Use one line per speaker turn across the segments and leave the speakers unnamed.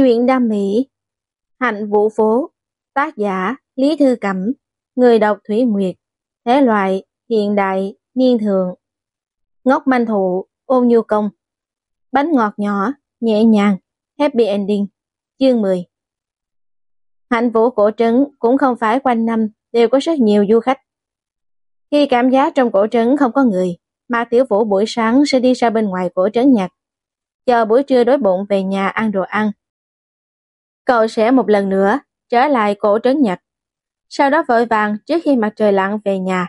Truyện đam mỹ Hạnh vũ phố Tác giả Lý Thư Cẩm Người đọc Thủy Nguyệt Thế loại Hiện đại Niên thượng Ngốc manh thụ Ôn nhu công Bánh ngọt nhỏ Nhẹ nhàng Happy ending Chương 10 Hạnh vũ cổ trấn cũng không phải quanh năm đều có rất nhiều du khách. Khi cảm giác trong cổ trấn không có người, mà tiểu vũ buổi sáng sẽ đi ra bên ngoài cổ trấn nhạc. Chờ buổi trưa đói bụng về nhà ăn đồ ăn, cậu sẽ một lần nữa trở lại cổ trấn Nhật. Sau đó vội vàng trước khi mặt trời lặn về nhà.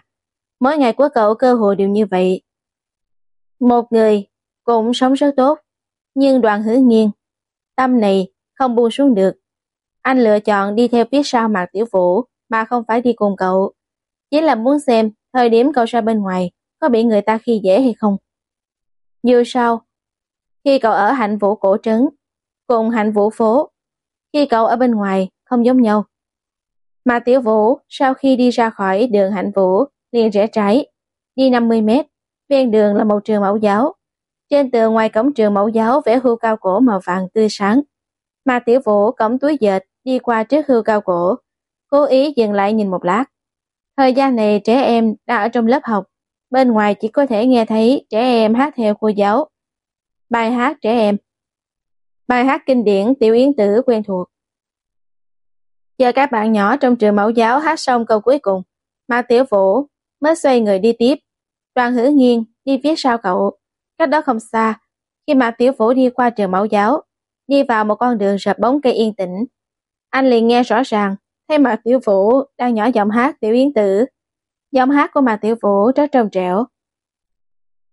Mỗi ngày của cậu cơ hội đều như vậy. Một người cũng sống rất tốt, nhưng đoàn hứa nghiêng, tâm này không buông xuống được. Anh lựa chọn đi theo phía sau mặt tiểu vũ mà không phải đi cùng cậu. Chỉ là muốn xem thời điểm cậu ra bên ngoài có bị người ta khi dễ hay không. Như sau, khi cậu ở hạnh vũ cổ trấn, cùng hạnh vũ phố, khi cậu ở bên ngoài không giống nhau. Mà Tiểu Vũ sau khi đi ra khỏi đường Hạnh Vũ liền rẽ trái, đi 50 mét, ven đường là một trường mẫu giáo. Trên tường ngoài cổng trường mẫu giáo vẽ hưu cao cổ màu vàng tươi sáng. Mà Tiểu Vũ cổng túi dệt đi qua trước hưu cao cổ, cố ý dừng lại nhìn một lát. Thời gian này trẻ em đang ở trong lớp học, bên ngoài chỉ có thể nghe thấy trẻ em hát theo cô giáo. Bài hát trẻ em Bài hát kinh điển Tiểu Yến Tử quen thuộc. giờ các bạn nhỏ trong trường mẫu giáo hát xong câu cuối cùng, Mạc Tiểu Vũ mới xoay người đi tiếp. Đoàn hữu nghiêng đi phía sau cậu, cách đó không xa. Khi Mạc Tiểu Vũ đi qua trường mẫu giáo, đi vào một con đường rợp bóng cây yên tĩnh. Anh liền nghe rõ ràng, thấy Mạc Tiểu Vũ đang nhỏ giọng hát Tiểu Yến Tử. Giọng hát của Mạc Tiểu Vũ rất trong trẻo.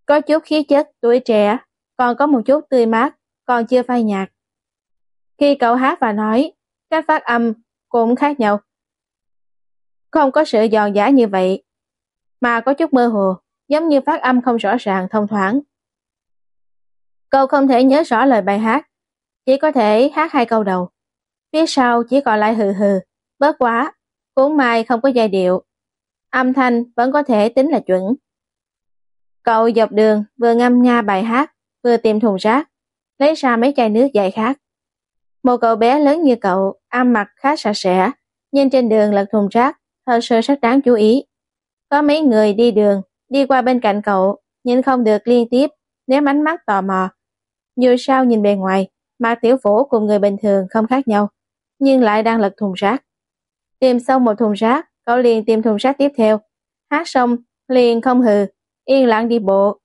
Có chút khí chất, tuổi trẻ, còn có một chút tươi mát, còn chưa phai nhạt. Khi cậu hát và nói, các phát âm cũng khác nhau. Không có sự giòn giả như vậy, mà có chút mơ hồ, giống như phát âm không rõ ràng thông thoáng. Cậu không thể nhớ rõ lời bài hát, chỉ có thể hát hai câu đầu. Phía sau chỉ còn lại hừ hừ, bớt quá, cuốn mai không có giai điệu. Âm thanh vẫn có thể tính là chuẩn. Cậu dọc đường vừa ngâm nga bài hát, vừa tìm thùng rác, lấy ra mấy chai nước dài khác. Một cậu bé lớn như cậu, ăn mặc khá sạch sẽ, nhưng trên đường lật thùng rác, thật sự rất đáng chú ý. Có mấy người đi đường, đi qua bên cạnh cậu, nhưng không được liên tiếp, ném ánh mắt tò mò. Dù sao nhìn bề ngoài, mà tiểu phổ cùng người bình thường không khác nhau, nhưng lại đang lật thùng rác. Tìm xong một thùng rác, cậu liền tìm thùng rác tiếp theo. Hát xong, liền không hừ, yên lặng đi bộ.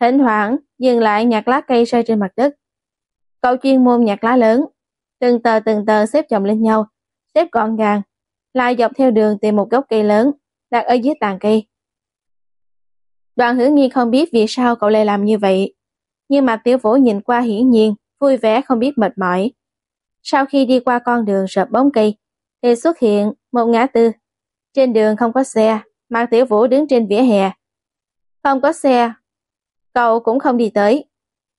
Thỉnh thoảng, dừng lại nhặt lá cây rơi trên mặt đất. Cậu chuyên môn nhặt lá lớn, từng tờ từng tờ xếp chồng lên nhau, xếp gọn gàng, lại dọc theo đường tìm một gốc cây lớn, đặt ở dưới tàn cây. Đoàn hữu nghi không biết vì sao cậu lại làm như vậy, nhưng mà tiểu vũ nhìn qua hiển nhiên, vui vẻ không biết mệt mỏi. Sau khi đi qua con đường rợp bóng cây, thì xuất hiện một ngã tư. Trên đường không có xe, mà tiểu vũ đứng trên vỉa hè. Không có xe, cậu cũng không đi tới,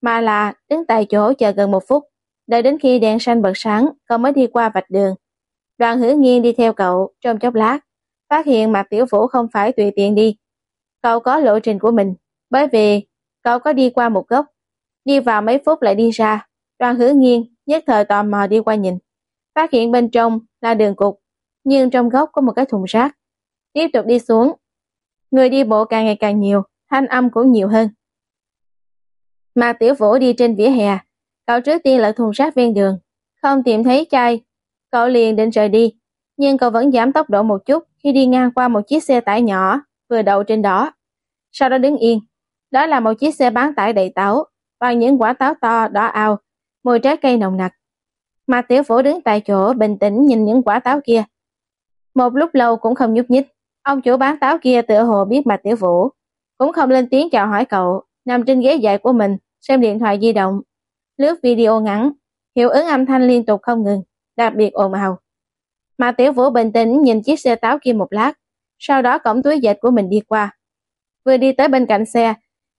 mà là đứng tại chỗ chờ gần một phút. Đợi đến khi đèn xanh bật sáng, cậu mới đi qua vạch đường. Đoàn hữu nghiên đi theo cậu trong chốc lát, phát hiện mặt tiểu vũ không phải tùy tiện đi. Cậu có lộ trình của mình, bởi vì cậu có đi qua một góc, đi vào mấy phút lại đi ra. Đoàn hữu nghiên nhất thời tò mò đi qua nhìn, phát hiện bên trong là đường cục, nhưng trong góc có một cái thùng rác. Tiếp tục đi xuống, người đi bộ càng ngày càng nhiều, thanh âm cũng nhiều hơn. Mà tiểu vũ đi trên vỉa hè, Cậu trước tiên lật thùng rác ven đường, không tìm thấy chai. Cậu liền định rời đi, nhưng cậu vẫn giảm tốc độ một chút khi đi ngang qua một chiếc xe tải nhỏ vừa đậu trên đó. Sau đó đứng yên, đó là một chiếc xe bán tải đầy táo, bằng những quả táo to đỏ ao, mùi trái cây nồng nặc. Mà tiểu vũ đứng tại chỗ bình tĩnh nhìn những quả táo kia. Một lúc lâu cũng không nhúc nhích, ông chủ bán táo kia tựa hồ biết mặt tiểu vũ, cũng không lên tiếng chào hỏi cậu, nằm trên ghế dài của mình, xem điện thoại di động lướt video ngắn, hiệu ứng âm thanh liên tục không ngừng, đặc biệt ồn ào. Mà Tiểu Vũ bình tĩnh nhìn chiếc xe táo kia một lát, sau đó cổng túi dệt của mình đi qua. Vừa đi tới bên cạnh xe,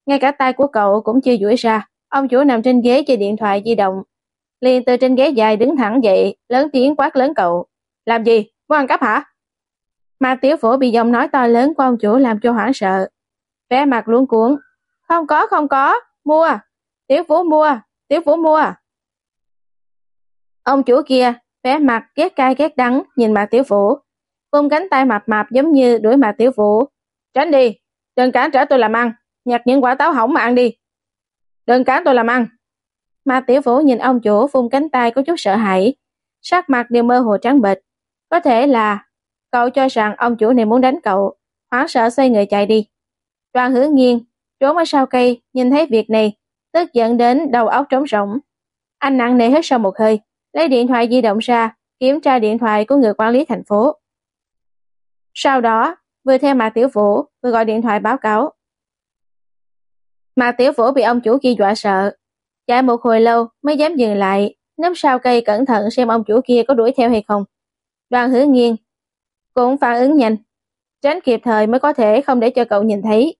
ngay cả tay của cậu cũng chưa duỗi ra, ông chủ nằm trên ghế chơi điện thoại di động. Liền từ trên ghế dài đứng thẳng dậy, lớn tiếng quát lớn cậu. Làm gì? Muốn ăn cắp hả? Mà Tiểu Vũ bị giọng nói to lớn của ông chủ làm cho hoảng sợ. Vẻ mặt luống cuốn. Không có, không có, mua. Tiểu Vũ mua, Tiểu Vũ mua? Ông chủ kia, vẻ mặt ghét cay ghét đắng nhìn Mạc Tiểu Vũ, vung cánh tay mập mạp giống như đuổi Mạc Tiểu Vũ. Tránh đi, đừng cản trở tôi làm ăn, nhặt những quả táo hỏng mà ăn đi. Đừng cản tôi làm ăn. Mạc Tiểu Vũ nhìn ông chủ vung cánh tay có chút sợ hãi, sắc mặt đều mơ hồ trắng bệch. Có thể là cậu cho rằng ông chủ này muốn đánh cậu, hoảng sợ xoay người chạy đi. Đoàn hứa nghiêng, trốn ở sau cây, nhìn thấy việc này, tức giận đến đầu óc trống rỗng. Anh nặng nề hết sau một hơi, lấy điện thoại di động ra, kiểm tra điện thoại của người quản lý thành phố. Sau đó, vừa theo Mạc Tiểu Vũ, vừa gọi điện thoại báo cáo. Mạc Tiểu Vũ bị ông chủ kia dọa sợ. Chạy một hồi lâu mới dám dừng lại, nấp sau cây cẩn thận xem ông chủ kia có đuổi theo hay không. Đoàn hứa nghiêng, cũng phản ứng nhanh, tránh kịp thời mới có thể không để cho cậu nhìn thấy.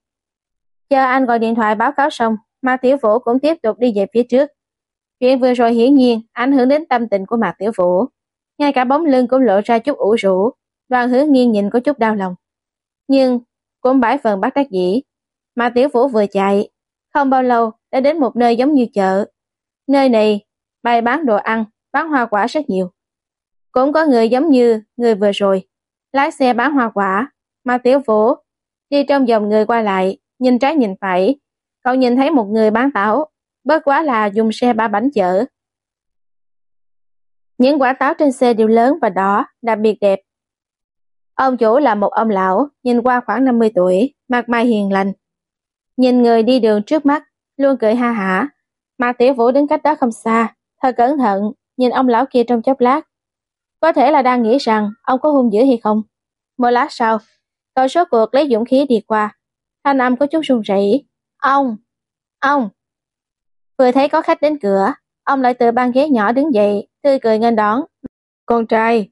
Chờ anh gọi điện thoại báo cáo xong, Mạc Tiểu Vũ cũng tiếp tục đi về phía trước. Chuyện vừa rồi hiển nhiên ảnh hưởng đến tâm tình của Mạc Tiểu Vũ. Ngay cả bóng lưng cũng lộ ra chút ủ rũ, đoàn hướng nghiêng nhìn có chút đau lòng. Nhưng cũng bãi phần bắt đắc dĩ. Mạc Tiểu Vũ vừa chạy, không bao lâu đã đến một nơi giống như chợ. Nơi này bày bán đồ ăn, bán hoa quả rất nhiều. Cũng có người giống như người vừa rồi, lái xe bán hoa quả, Mạc Tiểu Vũ đi trong dòng người qua lại, nhìn trái nhìn phải. Cậu nhìn thấy một người bán táo, bất quá là dùng xe ba bánh chở. Những quả táo trên xe đều lớn và đỏ, đặc biệt đẹp. Ông chủ là một ông lão, nhìn qua khoảng 50 tuổi, mặt mày hiền lành. Nhìn người đi đường trước mắt, luôn cười ha hả. Mà tiểu vũ đứng cách đó không xa, thật cẩn thận, nhìn ông lão kia trong chốc lát. Có thể là đang nghĩ rằng ông có hung dữ hay không. Một lát sau, cậu số cuộc lấy dũng khí đi qua. Thanh âm có chút run rẩy. Ông! Ông! Vừa thấy có khách đến cửa, ông lại từ băng ghế nhỏ đứng dậy, tươi cười nghênh đón. Con trai,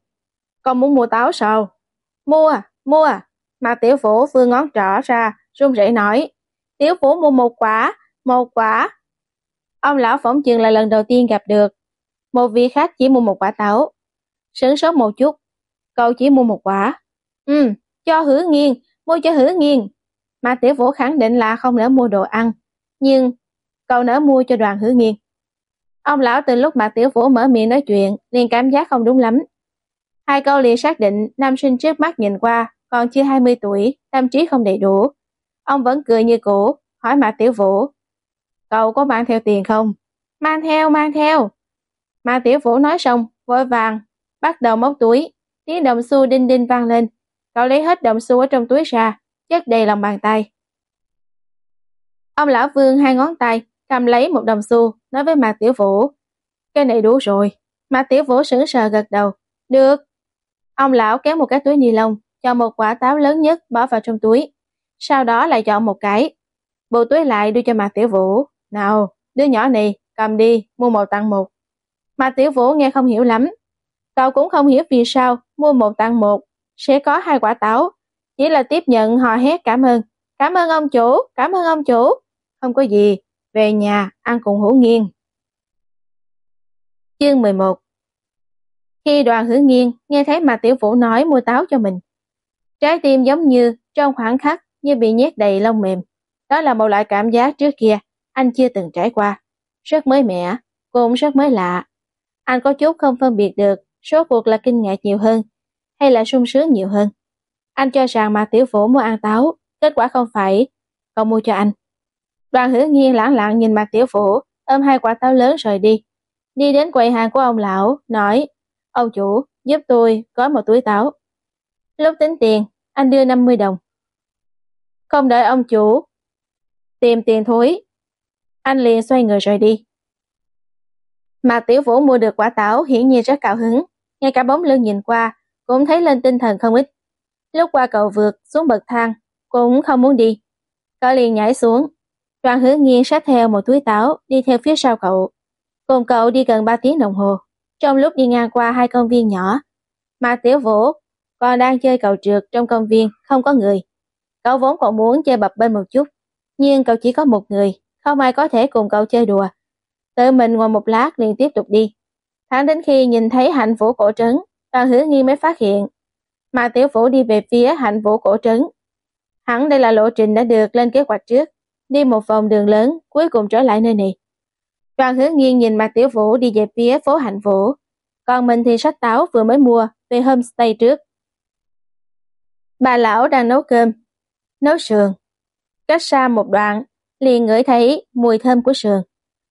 con muốn mua táo sao? Mua, mua. Mà tiểu phủ phương ngón trỏ ra, run rẩy nói. Tiểu phủ mua một quả, một quả. Ông lão phỏng chừng là lần đầu tiên gặp được. Một vị khách chỉ mua một quả táo. sướng sốt một chút, cậu chỉ mua một quả. Ừ, cho hứa nghiêng, mua cho hứa nghiêng. Mà tiểu vũ khẳng định là không nỡ mua đồ ăn. Nhưng cậu nỡ mua cho đoàn hữu nghiên. Ông lão từ lúc mà tiểu vũ mở miệng nói chuyện liền cảm giác không đúng lắm. Hai câu liền xác định nam sinh trước mắt nhìn qua còn chưa 20 tuổi, tâm trí không đầy đủ. Ông vẫn cười như cũ, hỏi Mạc Tiểu Vũ. Cậu có mang theo tiền không? Mang theo, mang theo. Mạc Tiểu Vũ nói xong, vội vàng, bắt đầu móc túi, tiếng đồng xu đinh đinh vang lên. Cậu lấy hết đồng xu ở trong túi ra, chất đầy lòng bàn tay. Ông lão vương hai ngón tay, cầm lấy một đồng xu, nói với Mạc Tiểu Vũ. Cái này đủ rồi. Mạc Tiểu Vũ sững sờ gật đầu. Được. Ông lão kéo một cái túi ni lông, cho một quả táo lớn nhất bỏ vào trong túi. Sau đó lại chọn một cái. Bộ túi lại đưa cho Mạc Tiểu Vũ. Nào, đứa nhỏ này, cầm đi, mua một tặng một. Mạc Tiểu Vũ nghe không hiểu lắm. Cậu cũng không hiểu vì sao mua một tặng một, sẽ có hai quả táo. Chỉ là tiếp nhận hò hét cảm ơn. Cảm ơn ông chủ, cảm ơn ông chủ. Không có gì, về nhà ăn cùng hữu nghiên. Chương 11 Khi đoàn hữu nghiên nghe thấy mà tiểu vũ nói mua táo cho mình, trái tim giống như trong khoảng khắc như bị nhét đầy lông mềm. Đó là một loại cảm giác trước kia anh chưa từng trải qua. Rất mới mẻ, cũng rất mới lạ. Anh có chút không phân biệt được số cuộc là kinh ngạc nhiều hơn hay là sung sướng nhiều hơn. Anh cho rằng mà tiểu vũ mua ăn táo, kết quả không phải, cậu mua cho anh. Đoàn Hữu nghiên lãng lặng nhìn mặt tiểu Vũ, ôm hai quả táo lớn rồi đi. Đi đến quầy hàng của ông lão, nói, ông chủ, giúp tôi có một túi táo. Lúc tính tiền, anh đưa 50 đồng. Không đợi ông chủ, tìm tiền thối. Anh liền xoay người rời đi. Mạc Tiểu Vũ mua được quả táo hiển nhiên rất cao hứng, ngay cả bóng lưng nhìn qua cũng thấy lên tinh thần không ít. Lúc qua cầu vượt xuống bậc thang cũng không muốn đi. Cậu liền nhảy xuống, Đoàn hứa nghiêng sát theo một túi táo đi theo phía sau cậu. Cùng cậu đi gần 3 tiếng đồng hồ. Trong lúc đi ngang qua hai công viên nhỏ, mà Tiểu Vũ còn đang chơi cầu trượt trong công viên không có người. Cậu vốn còn muốn chơi bập bên một chút, nhưng cậu chỉ có một người, không ai có thể cùng cậu chơi đùa. Tự mình ngồi một lát liền tiếp tục đi. Thẳng đến khi nhìn thấy hạnh vũ cổ trấn, đoàn hứa nghiêng mới phát hiện. Mà Tiểu Vũ đi về phía hạnh vũ cổ trấn. Hẳn đây là lộ trình đã được lên kế hoạch trước đi một vòng đường lớn, cuối cùng trở lại nơi này. Đoàn hướng nghiêng nhìn mặt tiểu vũ đi về phía phố hạnh vũ. còn mình thì sách táo vừa mới mua về homestay trước. Bà lão đang nấu cơm, nấu sườn. Cách xa một đoạn, liền ngửi thấy mùi thơm của sườn.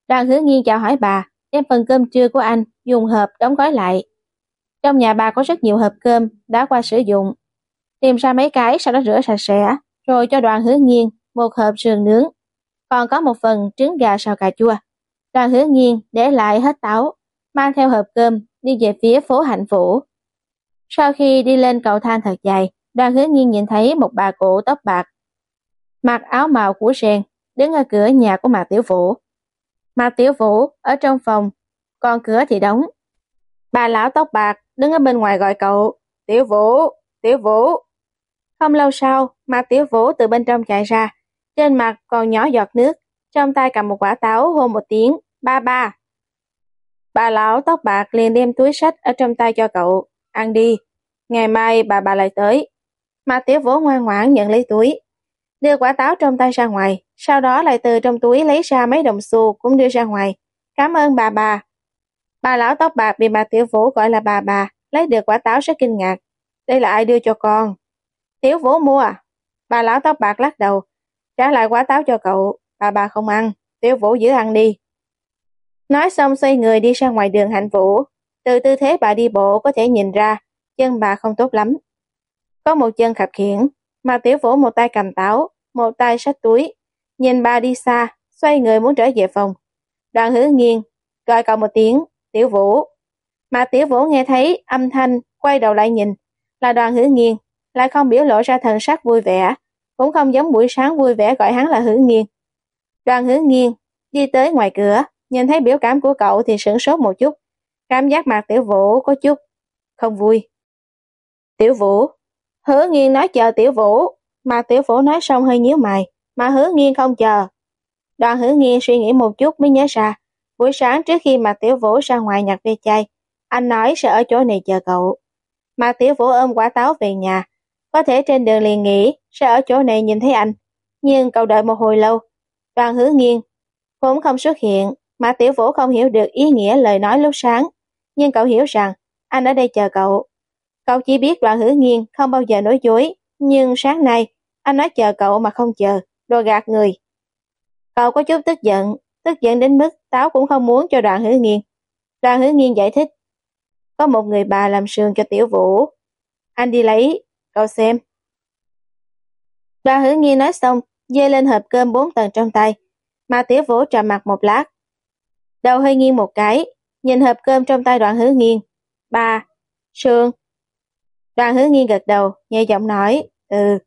Đoàn hứa nghiêng chào hỏi bà, đem phần cơm trưa của anh dùng hộp đóng gói lại. Trong nhà bà có rất nhiều hộp cơm đã qua sử dụng. Tìm ra mấy cái sau đó rửa sạch sẽ, rồi cho đoàn hứa nghiêng một hộp sườn nướng. Còn có một phần trứng gà xào cà chua. Đoàn hứa nghiêng để lại hết táo, mang theo hộp cơm đi về phía phố hạnh phủ. Sau khi đi lên cầu thang thật dài, đoàn hứa nghiêng nhìn thấy một bà cụ tóc bạc, mặc áo màu của sen, đứng ở cửa nhà của Mạc Tiểu Vũ. Mạc Tiểu Vũ ở trong phòng, còn cửa thì đóng. Bà lão tóc bạc đứng ở bên ngoài gọi cậu, Tiểu Vũ, Tiểu Vũ. Không lâu sau, mà Tiểu Vũ từ bên trong chạy ra, trên mặt còn nhỏ giọt nước, trong tay cầm một quả táo hôn một tiếng, ba ba. Bà lão tóc bạc liền đem túi sách ở trong tay cho cậu, ăn đi, ngày mai bà bà lại tới. mà Tiểu Vũ ngoan ngoãn nhận lấy túi, đưa quả táo trong tay ra ngoài, sau đó lại từ trong túi lấy ra mấy đồng xu cũng đưa ra ngoài. Cảm ơn bà bà. Bà lão tóc bạc bị bà Tiểu Vũ gọi là bà bà, lấy được quả táo rất kinh ngạc. Đây là ai đưa cho con? Tiểu Vũ mua à? Bà lão tóc bạc lắc đầu, trả lại quả táo cho cậu, bà bà không ăn, Tiểu Vũ giữ ăn đi. Nói xong xoay người đi ra ngoài đường hạnh vũ, từ tư thế bà đi bộ có thể nhìn ra, chân bà không tốt lắm. Có một chân khập khiển, mà Tiểu Vũ một tay cầm táo, một tay xách túi, nhìn bà đi xa, xoay người muốn trở về phòng. Đoàn hứa nghiêng, gọi cậu một tiếng, Tiểu Vũ. Mà Tiểu Vũ nghe thấy âm thanh, quay đầu lại nhìn, là đoàn hữu nghiêng, lại không biểu lộ ra thần sắc vui vẻ, cũng không giống buổi sáng vui vẻ gọi hắn là hữu nghiêng. Đoàn hữu nghiêng, đi tới ngoài cửa, nhìn thấy biểu cảm của cậu thì sửng sốt một chút, cảm giác mặt Tiểu Vũ có chút không vui. Tiểu Vũ, hứa nghiêng nói chờ Tiểu Vũ, mà Tiểu Vũ nói xong hơi nhíu mày, mà hứa nghiêng không chờ. Đoàn hứa nghiêng suy nghĩ một chút mới nhớ ra, buổi sáng trước khi Mạc Tiểu Vũ ra ngoài nhặt ve chai, anh nói sẽ ở chỗ này chờ cậu. Mạc Tiểu Vũ ôm quả táo về nhà, có thể trên đường liền nghĩ sẽ ở chỗ này nhìn thấy anh. Nhưng cậu đợi một hồi lâu, đoàn hứa nghiêng cũng không xuất hiện, Mạc Tiểu Vũ không hiểu được ý nghĩa lời nói lúc sáng. Nhưng cậu hiểu rằng anh ở đây chờ cậu. Cậu chỉ biết đoàn hứa nghiêng không bao giờ nói dối, nhưng sáng nay anh nói chờ cậu mà không chờ, đồ gạt người. Cậu có chút tức giận, tức giận đến mức táo cũng không muốn cho đoàn hứa nghiêng. Đoàn hứa nghiêng giải thích, có một người bà làm sườn cho tiểu vũ. Anh đi lấy, cậu xem. Đoàn hứa nghiêng nói xong, dê lên hộp cơm bốn tầng trong tay, mà tiểu vũ trầm mặt một lát. Đầu hơi nghiêng một cái, nhìn hộp cơm trong tay đoàn hứa nghiêng. Bà, sườn. Đoàn hứa nghiêng gật đầu, nhẹ giọng nói, ừ.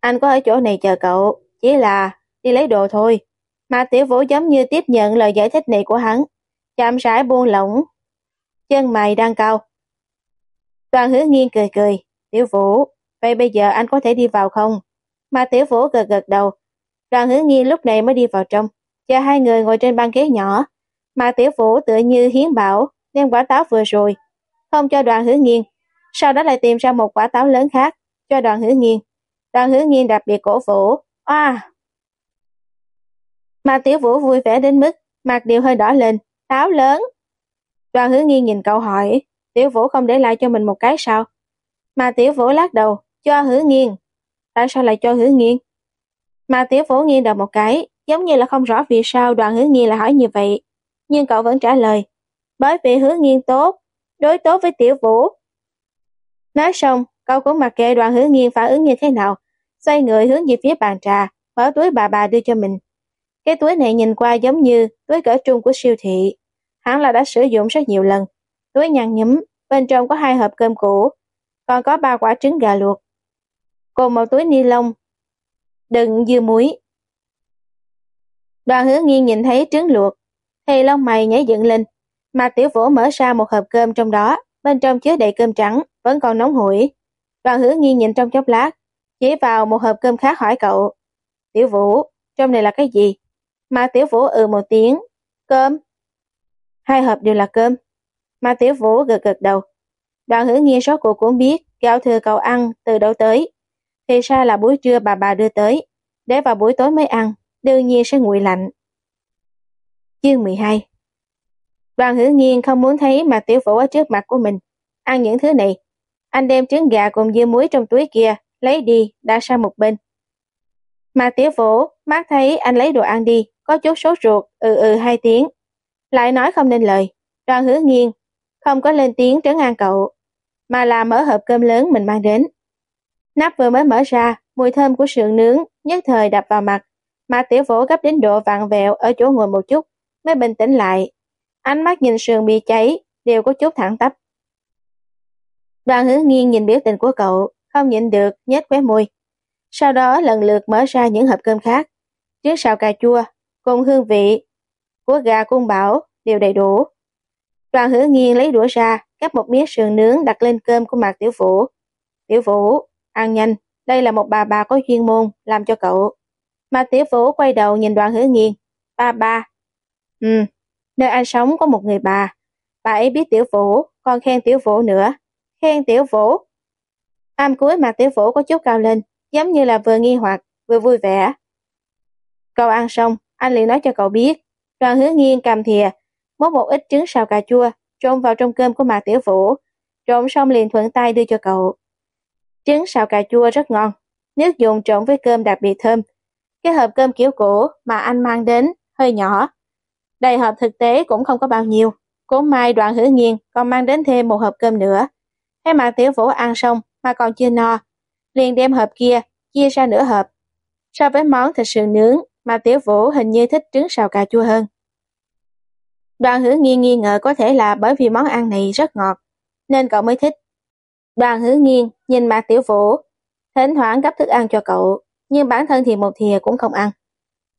Anh có ở chỗ này chờ cậu, chỉ là đi lấy đồ thôi. Mà tiểu vũ giống như tiếp nhận lời giải thích này của hắn, chạm rãi buông lỏng. Chân mày đang cao. Đoàn hứa nghiêng cười cười, tiểu vũ, vậy bây giờ anh có thể đi vào không? Mà tiểu vũ gật gật đầu. Đoàn hứa nghiêng lúc này mới đi vào trong, chờ hai người ngồi trên băng ghế nhỏ. Mà tiểu vũ tựa như hiến bảo, đem quả táo vừa rồi, không cho đoàn hứa nghiêng. Sau đó lại tìm ra một quả táo lớn khác, cho đoàn hứa nghiêng. Đoàn hứa nghiêng đặc biệt cổ vũ. À! Mà tiểu vũ vui vẻ đến mức mặt đều hơi đỏ lên. Táo lớn. Đoàn hứa nghiêng nhìn cậu hỏi. Tiểu vũ không để lại cho mình một cái sao? Mà tiểu vũ lắc đầu. Cho hứa nghiêng. Tại sao lại cho hứa nghiêng? Mà tiểu vũ nghiêng đầu một cái. Giống như là không rõ vì sao đoàn hứa nghiêng lại hỏi như vậy. Nhưng cậu vẫn trả lời. Bởi vì hứa nghiêng tốt. Đối tốt với tiểu vũ. Nói xong, cậu cũng mặc kệ đoàn hứa nghiêng phản ứng như thế nào xoay người hướng về phía bàn trà, mở túi bà bà đưa cho mình. Cái túi này nhìn qua giống như túi cỡ trung của siêu thị. hắn là đã sử dụng rất nhiều lần. Túi nhăn nhúm, bên trong có hai hộp cơm cũ, còn có ba quả trứng gà luộc. Cùng một túi ni lông, đựng dưa muối. Đoàn hứa nghiêng nhìn thấy trứng luộc, thì lông mày nhảy dựng lên, mà tiểu vũ mở ra một hộp cơm trong đó, bên trong chứa đầy cơm trắng, vẫn còn nóng hổi. Đoàn hứa nghiêng nhìn trong chốc lát, chỉ vào một hộp cơm khác hỏi cậu. Tiểu Vũ, trong này là cái gì? Ma Tiểu Vũ ừ một tiếng. Cơm. Hai hộp đều là cơm. ma Tiểu Vũ gật gật đầu. Đoàn hữu nghiên số cuộc cũng biết gạo thừa cậu ăn từ đâu tới. Thì ra là buổi trưa bà bà đưa tới. Để vào buổi tối mới ăn. Đương nhiên sẽ nguội lạnh. Chương 12 Đoàn hữu nghiên không muốn thấy mặt tiểu vũ ở trước mặt của mình. Ăn những thứ này. Anh đem trứng gà cùng dưa muối trong túi kia, lấy đi, đã sang một bên. Mặt tiểu vũ, mắt thấy anh lấy đồ ăn đi, có chút sốt ruột, ừ ừ hai tiếng. Lại nói không nên lời. Đoàn hứa nghiêng, không có lên tiếng trấn an cậu, mà là mở hộp cơm lớn mình mang đến. Nắp vừa mới mở ra, mùi thơm của sườn nướng nhất thời đập vào mặt, mà tiểu vũ gấp đến độ vặn vẹo ở chỗ ngồi một chút, mới bình tĩnh lại. Ánh mắt nhìn sườn bị cháy, đều có chút thẳng tắp. Đoàn hứa nghiêng nhìn biểu tình của cậu, không nhịn được, nhếch khóe môi. Sau đó lần lượt mở ra những hộp cơm khác. Trứng xào cà chua, cùng hương vị của gà cung bảo đều đầy đủ. Đoàn hứa nghiêng lấy đũa ra, cắt một miếng sườn nướng đặt lên cơm của Mạc Tiểu Vũ. Tiểu Vũ, ăn nhanh, đây là một bà bà có chuyên môn, làm cho cậu. Mạc Tiểu Vũ quay đầu nhìn đoàn hứa nghiêng. Ba ba. Ừ, nơi anh sống có một người bà. Bà ấy biết Tiểu Vũ, còn khen Tiểu Vũ nữa. Khen Tiểu Vũ. Am cuối Mạc Tiểu Vũ có chút cao lên, giống như là vừa nghi hoặc, vừa vui vẻ. Cậu ăn xong, anh liền nói cho cậu biết. Đoàn hứa nghiêng cầm thìa, múc một ít trứng xào cà chua, trộn vào trong cơm của Mạc Tiểu Vũ. Trộn xong liền thuận tay đưa cho cậu. Trứng xào cà chua rất ngon, nước dùng trộn với cơm đặc biệt thơm. Cái hộp cơm kiểu cũ mà anh mang đến hơi nhỏ. Đầy hộp thực tế cũng không có bao nhiêu. Cố mai đoạn hứa nghiêng còn mang đến thêm một hộp cơm nữa. Thấy Mạc Tiểu Vũ ăn xong mà còn chưa no, liền đem hộp kia chia ra nửa hộp. So với món thịt sườn nướng mà Tiểu Vũ hình như thích trứng xào cà chua hơn. Đoàn hứa nghiêng nghi ngờ có thể là bởi vì món ăn này rất ngọt, nên cậu mới thích. Đoàn hứa nghiêng nhìn mặt Tiểu Vũ, thỉnh thoảng gấp thức ăn cho cậu, nhưng bản thân thì một thìa cũng không ăn.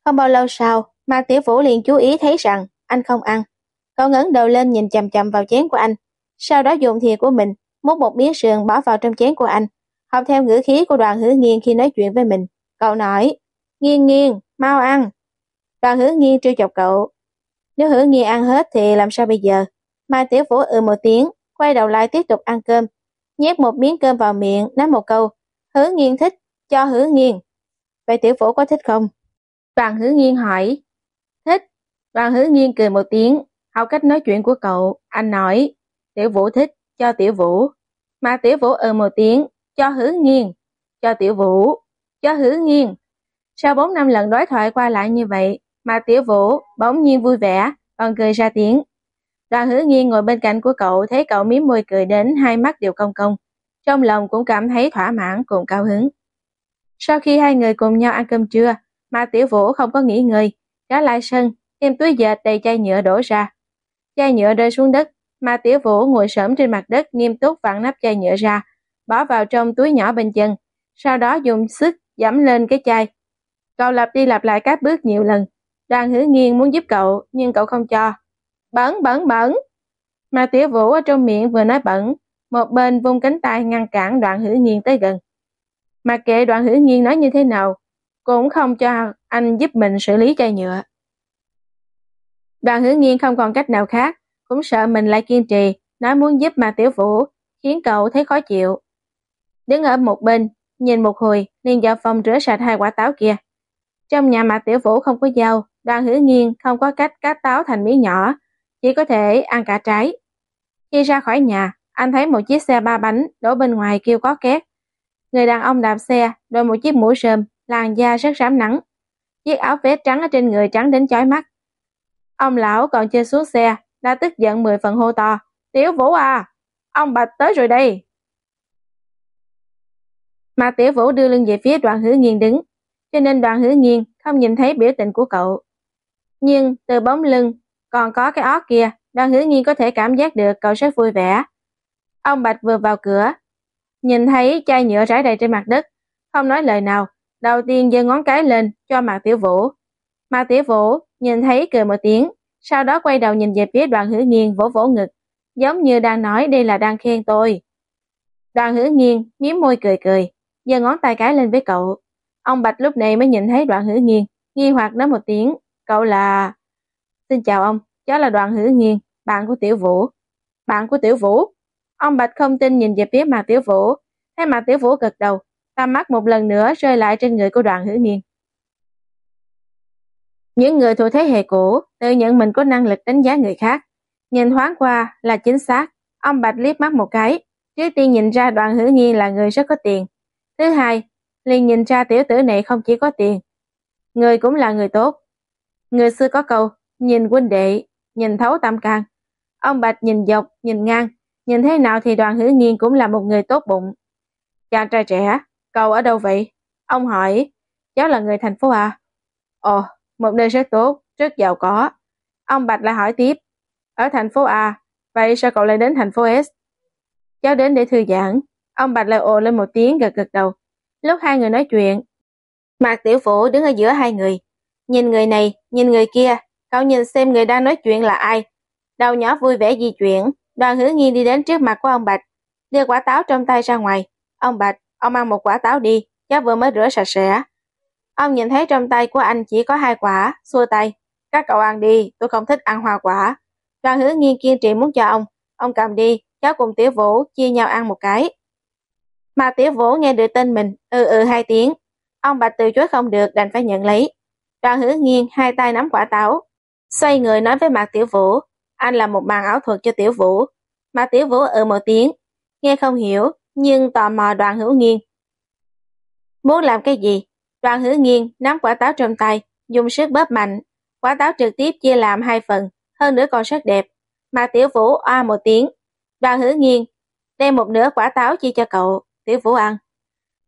Không bao lâu sau, Mạc Tiểu Vũ liền chú ý thấy rằng anh không ăn. Cậu ngẩng đầu lên nhìn chầm chầm vào chén của anh, sau đó dùng thìa của mình múc một miếng sườn bỏ vào trong chén của anh, học theo ngữ khí của đoàn hứa nghiên khi nói chuyện với mình. Cậu nói, nghiêng nghiêng mau ăn. Đoàn hứa nghiên trêu chọc cậu. Nếu hứa nghiêng ăn hết thì làm sao bây giờ? Mai Tiểu Vũ ừ một tiếng, quay đầu lại tiếp tục ăn cơm. Nhét một miếng cơm vào miệng, nói một câu, hứa nghiêng thích, cho hứa nghiêng Vậy Tiểu Vũ có thích không? Đoàn hứa nghiêng hỏi. Thích. Đoàn hứa nghiêng cười một tiếng, học cách nói chuyện của cậu. Anh nói, Tiểu Vũ thích, cho Tiểu Vũ. Mà Tiểu Vũ ừ một tiếng, cho hứa nghiên. Cho Tiểu Vũ, cho hứa nghiên. Sau 4 năm lần đối thoại qua lại như vậy, mà Tiểu Vũ bỗng nhiên vui vẻ, còn cười ra tiếng. Đoàn hứa nghiên ngồi bên cạnh của cậu thấy cậu miếm môi cười đến hai mắt đều cong cong. Trong lòng cũng cảm thấy thỏa mãn cùng cao hứng. Sau khi hai người cùng nhau ăn cơm trưa, mà Tiểu Vũ không có nghỉ ngơi, trả lại sân, đem túi dệt đầy chai nhựa đổ ra. Chai nhựa rơi xuống đất, mà Tiểu Vũ ngồi sớm trên mặt đất nghiêm túc vặn nắp chai nhựa ra, bỏ vào trong túi nhỏ bên chân, sau đó dùng sức dẫm lên cái chai. Cậu lặp đi lặp lại các bước nhiều lần. Đoàn hứa nghiên muốn giúp cậu, nhưng cậu không cho. Bẩn, bẩn, bẩn. Mà tiểu vũ ở trong miệng vừa nói bẩn, một bên vung cánh tay ngăn cản đoạn hữu nghiên tới gần. Mà kệ đoạn hữu nghiên nói như thế nào, cũng không cho anh giúp mình xử lý chai nhựa. Đoàn hữu nghiên không còn cách nào khác, cũng sợ mình lại kiên trì, nói muốn giúp mà tiểu vũ, khiến cậu thấy khó chịu. Đứng ở một bên, nhìn một hồi, liền vào phòng rửa sạch hai quả táo kia. Trong nhà Mạc Tiểu Vũ không có dao, đoàn hứa nghiên không có cách cắt táo thành miếng nhỏ, chỉ có thể ăn cả trái. Khi ra khỏi nhà, anh thấy một chiếc xe ba bánh đổ bên ngoài kêu có két. Người đàn ông đạp xe, đội một chiếc mũ sơm, làn da rất rám nắng. Chiếc áo vest trắng ở trên người trắng đến chói mắt. Ông lão còn chưa xuống xe, đã tức giận mười phần hô to. Tiểu Vũ à, ông Bạch tới rồi đây. Mạc Tiểu Vũ đưa lưng về phía đoàn hứa nghiên đứng, cho nên đoàn hứa nghiên không nhìn thấy biểu tình của cậu. Nhưng từ bóng lưng còn có cái ót kia, đoàn hứa nghiên có thể cảm giác được cậu rất vui vẻ. Ông Bạch vừa vào cửa, nhìn thấy chai nhựa rải đầy trên mặt đất, không nói lời nào, đầu tiên giơ ngón cái lên cho Mạc Tiểu Vũ. Mạc Tiểu Vũ nhìn thấy cười một tiếng, sau đó quay đầu nhìn về phía đoàn hứa nghiên vỗ vỗ ngực, giống như đang nói đây là đang khen tôi. Đoàn hứa nghiên miếm môi cười cười, giơ ngón tay cái lên với cậu. Ông Bạch lúc này mới nhìn thấy đoạn hữu nghiên, nghi hoặc nói một tiếng, cậu là... Xin chào ông, cháu là đoạn hữu nghiên, bạn của Tiểu Vũ. Bạn của Tiểu Vũ? Ông Bạch không tin nhìn về phía mặt Tiểu Vũ, thấy mặt Tiểu Vũ gật đầu, tầm mắt một lần nữa rơi lại trên người của đoạn hữu nghiên. Những người thuộc thế hệ cũ tự nhận mình có năng lực đánh giá người khác, Nhìn thoáng qua là chính xác, ông Bạch liếc mắt một cái, trước tiên nhìn ra đoàn hữu nghiên là người rất có tiền. Thứ hai, liền nhìn ra tiểu tử này không chỉ có tiền, người cũng là người tốt. Người xưa có câu, nhìn huynh đệ, nhìn thấu tâm can. Ông Bạch nhìn dọc, nhìn ngang, nhìn thế nào thì đoàn hữu nghiên cũng là một người tốt bụng. Chàng trai trẻ, cậu ở đâu vậy? Ông hỏi, cháu là người thành phố A. Ồ, một nơi rất tốt, rất giàu có. Ông Bạch lại hỏi tiếp, ở thành phố A, vậy sao cậu lại đến thành phố S? Cháu đến để thư giãn. Ông Bạch lại ồ lên một tiếng gật gật đầu. Lúc hai người nói chuyện, Mạc Tiểu Vũ đứng ở giữa hai người. Nhìn người này, nhìn người kia, cậu nhìn xem người đang nói chuyện là ai. Đầu nhỏ vui vẻ di chuyển, đoàn hứa nghiêng đi đến trước mặt của ông Bạch, đưa quả táo trong tay ra ngoài. Ông Bạch, ông ăn một quả táo đi, cháu vừa mới rửa sạch sẽ. Ông nhìn thấy trong tay của anh chỉ có hai quả, xua tay. Các cậu ăn đi, tôi không thích ăn hoa quả. Đoàn hứa nghiêng kiên trì muốn cho ông, ông cầm đi, cháu cùng Tiểu Vũ chia nhau ăn một cái. Mà Tiểu Vũ nghe được tên mình, ừ ừ hai tiếng. Ông Bạch từ chối không được đành phải nhận lấy. Đoàn hứa nghiêng hai tay nắm quả táo. Xoay người nói với Mạc Tiểu Vũ, anh là một màn ảo thuật cho Tiểu Vũ. Mạc Tiểu Vũ ừ một tiếng, nghe không hiểu, nhưng tò mò đoàn hữu nghiêng. Muốn làm cái gì? Đoàn hữu nghiêng nắm quả táo trong tay, dùng sức bóp mạnh. Quả táo trực tiếp chia làm hai phần, hơn nữa còn rất đẹp. Mạc Tiểu Vũ oa một tiếng. Đoàn hữu nghiêng đem một nửa quả táo chia cho cậu, Tiểu Vũ ăn.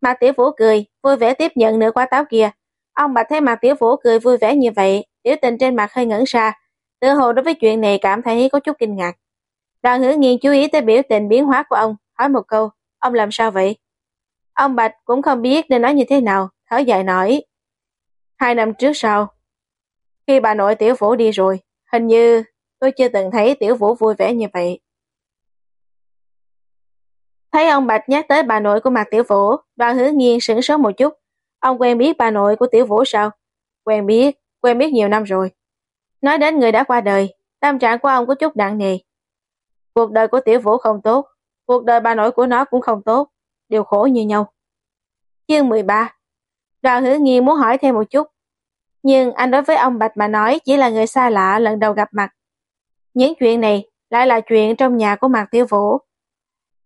mà Tiểu Vũ cười, vui vẻ tiếp nhận nửa quả táo kia. Ông Bạch thấy mặt Tiểu Vũ cười vui vẻ như vậy, biểu tình trên mặt hơi ngẩn ra, tự hồ đối với chuyện này cảm thấy có chút kinh ngạc. Đoàn Hữu nghiên chú ý tới biểu tình biến hóa của ông, hỏi một câu, ông làm sao vậy? Ông Bạch cũng không biết nên nói như thế nào, thở dài nói. Hai năm trước sau, khi bà nội Tiểu Vũ đi rồi, hình như tôi chưa từng thấy Tiểu Vũ vui vẻ như vậy. Thấy ông Bạch nhắc tới bà nội của Mạc Tiểu Vũ, đoàn hứa nghiêng sửng sốt một chút. Ông quen biết bà nội của Tiểu Vũ sao? Quen biết, quen biết nhiều năm rồi. Nói đến người đã qua đời, tâm trạng của ông có chút nặng nề. Cuộc đời của Tiểu Vũ không tốt, cuộc đời bà nội của nó cũng không tốt, đều khổ như nhau. Chương 13 Đoàn hứa nghiêng muốn hỏi thêm một chút, nhưng anh đối với ông Bạch mà nói chỉ là người xa lạ lần đầu gặp mặt. Những chuyện này lại là chuyện trong nhà của Mạc Tiểu Vũ,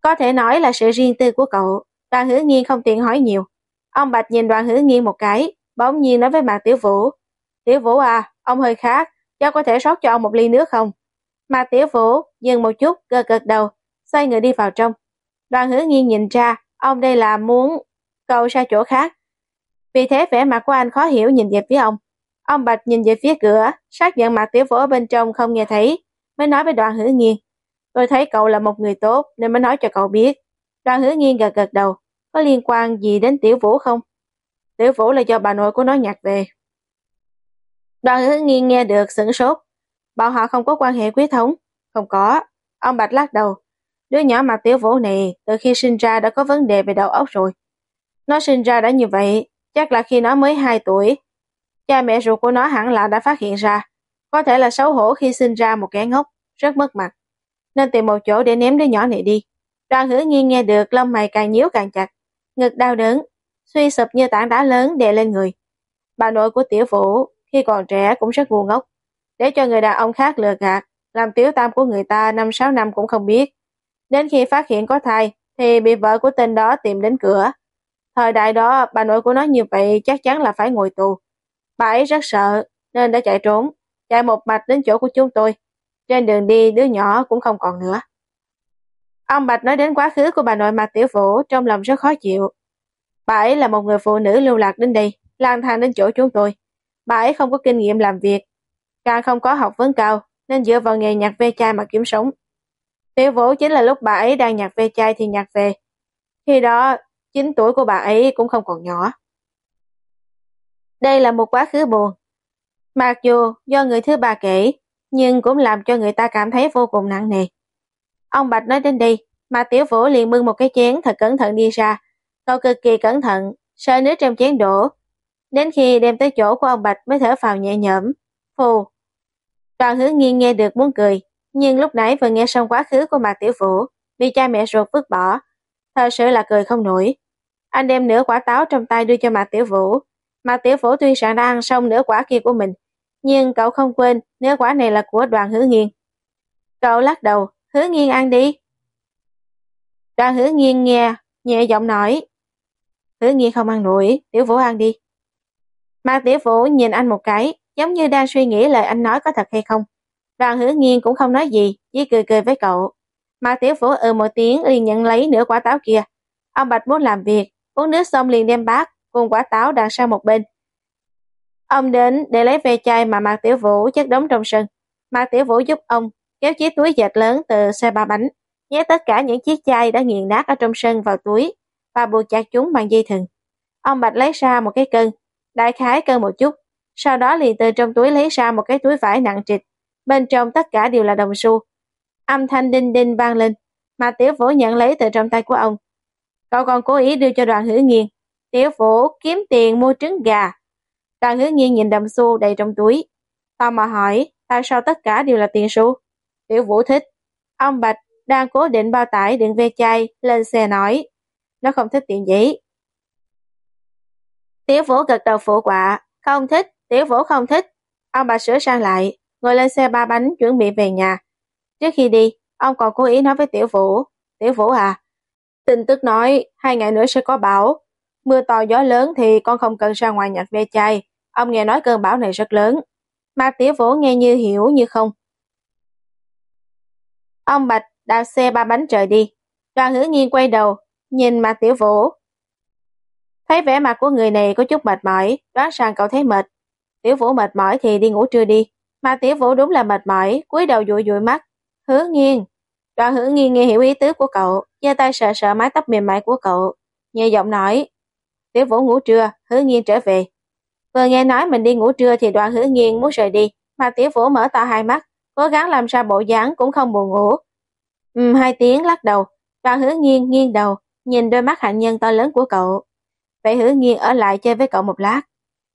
có thể nói là sự riêng tư của cậu, đoàn hứa nghiên không tiện hỏi nhiều. Ông Bạch nhìn đoàn hứa nghiên một cái, bỗng nhiên nói với Mạc Tiểu Vũ. Tiểu Vũ à, ông hơi khác, cháu có thể rót cho ông một ly nước không? Mạc Tiểu Vũ dừng một chút, gật gật đầu, xoay người đi vào trong. Đoàn hứa nghiên nhìn ra, ông đây là muốn cầu ra chỗ khác. Vì thế vẻ mặt của anh khó hiểu nhìn về phía ông. Ông Bạch nhìn về phía cửa, xác nhận Mạc Tiểu Vũ ở bên trong không nghe thấy, mới nói với đoàn hứa nghiên. Tôi thấy cậu là một người tốt nên mới nói cho cậu biết. Đoàn hứa nghiêng gật gật đầu. Có liên quan gì đến Tiểu Vũ không? Tiểu Vũ là do bà nội của nó nhặt về. Đoàn hứa nghiêng nghe được sửng sốt. Bọn họ không có quan hệ quý thống. Không có. Ông Bạch lắc đầu. Đứa nhỏ mặt Tiểu Vũ này từ khi sinh ra đã có vấn đề về đầu óc rồi. Nó sinh ra đã như vậy, chắc là khi nó mới 2 tuổi. Cha mẹ ruột của nó hẳn là đã phát hiện ra. Có thể là xấu hổ khi sinh ra một kẻ ngốc, rất mất mặt nên tìm một chỗ để ném đứa nhỏ này đi. Đoàn hứa nghiêng nghe được lông mày càng nhíu càng chặt, ngực đau đớn, suy sụp như tảng đá lớn đè lên người. Bà nội của tiểu phủ khi còn trẻ cũng rất ngu ngốc, để cho người đàn ông khác lừa gạt, làm tiểu tam của người ta năm sáu năm cũng không biết. Đến khi phát hiện có thai thì bị vợ của tên đó tìm đến cửa. Thời đại đó bà nội của nó như vậy chắc chắn là phải ngồi tù. Bà ấy rất sợ nên đã chạy trốn, chạy một mạch đến chỗ của chúng tôi. Trên đường đi đứa nhỏ cũng không còn nữa. Ông Bạch nói đến quá khứ của bà nội Mạc Tiểu Vũ trong lòng rất khó chịu. Bà ấy là một người phụ nữ lưu lạc đến đây, lang thang đến chỗ chúng tôi. Bà ấy không có kinh nghiệm làm việc, càng không có học vấn cao, nên dựa vào nghề nhặt ve chai mà kiếm sống. Tiểu Vũ chính là lúc bà ấy đang nhặt ve chai thì nhặt về. Khi đó, 9 tuổi của bà ấy cũng không còn nhỏ. Đây là một quá khứ buồn. Mặc dù do người thứ ba kể, nhưng cũng làm cho người ta cảm thấy vô cùng nặng nề. Ông Bạch nói đến đây, mà Tiểu Vũ liền bưng một cái chén thật cẩn thận đi ra. Cậu cực kỳ cẩn thận, sợ nước trong chén đổ. Đến khi đem tới chỗ của ông Bạch mới thở phào nhẹ nhõm. Phù. Toàn hướng nghiêng nghe được muốn cười, nhưng lúc nãy vừa nghe xong quá khứ của Mạc Tiểu Vũ, bị cha mẹ ruột vứt bỏ. Thật sự là cười không nổi. Anh đem nửa quả táo trong tay đưa cho Mạc Tiểu Vũ. Mạc Tiểu Vũ tuy rằng đã ăn xong nửa quả kia của mình, nhưng cậu không quên nếu quả này là của đoàn hứa nghiên. Cậu lắc đầu, hứa nghiêng ăn đi. Đoàn hứa nghiêng nghe, nhẹ giọng nói. Hứa nghiêng không ăn nổi, tiểu vũ ăn đi. Mạc tiểu vũ nhìn anh một cái, giống như đang suy nghĩ lời anh nói có thật hay không. Đoàn hứa nghiêng cũng không nói gì, chỉ cười cười với cậu. Mạc tiểu vũ ừ một tiếng liền nhận lấy nửa quả táo kia. Ông Bạch muốn làm việc, uống nước xong liền đem bát, cùng quả táo đặt sang một bên. Ông đến để lấy ve chai mà Mạc Tiểu Vũ chất đống trong sân. Mạc Tiểu Vũ giúp ông kéo chiếc túi dệt lớn từ xe ba bánh, nhét tất cả những chiếc chai đã nghiền nát ở trong sân vào túi và buộc chặt chúng bằng dây thừng. Ông Bạch lấy ra một cái cân, đại khái cân một chút, sau đó liền từ trong túi lấy ra một cái túi vải nặng trịch, bên trong tất cả đều là đồng xu. Âm thanh đinh đinh vang lên, mà Tiểu Vũ nhận lấy từ trong tay của ông. Cậu còn cố ý đưa cho đoàn hữu nghiền. Tiểu Vũ kiếm tiền mua trứng gà. Đoàn hữu nghiêng nhìn đồng xu đầy trong túi. Tò mò hỏi, tại sao tất cả đều là tiền xu? Tiểu Vũ thích. Ông Bạch đang cố định bao tải đựng ve chai lên xe nói. Nó không thích tiền giấy. Tiểu Vũ gật đầu phụ quạ. Không thích, Tiểu Vũ không thích. Ông Bạch sửa sang lại, ngồi lên xe ba bánh chuẩn bị về nhà. Trước khi đi, ông còn cố ý nói với Tiểu Vũ. Tiểu Vũ à, tin tức nói hai ngày nữa sẽ có bão. Mưa to gió lớn thì con không cần ra ngoài nhặt ve chai. Ông nghe nói cơn bão này rất lớn. Mà Tiểu Vũ nghe như hiểu như không. Ông Bạch đạp xe ba bánh trời đi. Đoàn hứa nghiên quay đầu, nhìn Mạc Tiểu Vũ. Thấy vẻ mặt của người này có chút mệt mỏi, đoán rằng cậu thấy mệt. Tiểu Vũ mệt mỏi thì đi ngủ trưa đi. Mà Tiểu Vũ đúng là mệt mỏi, cúi đầu dụi dụi mắt. Hứa nghiêng. Đoàn hứa nghiêng nghe hiểu ý tứ của cậu, giơ tay sợ sợ mái tóc mềm mại của cậu. Nhẹ giọng nói. Tiểu Vũ ngủ trưa, hứa nghiên trở về. Vừa nghe nói mình đi ngủ trưa thì đoàn hứa nghiên muốn rời đi. Mà Tiểu Vũ mở to hai mắt, cố gắng làm ra bộ dáng cũng không buồn ngủ. Ừm hai tiếng lắc đầu, đoàn hứa nghiên nghiêng đầu, nhìn đôi mắt hạnh nhân to lớn của cậu. Vậy hứa nghiên ở lại chơi với cậu một lát.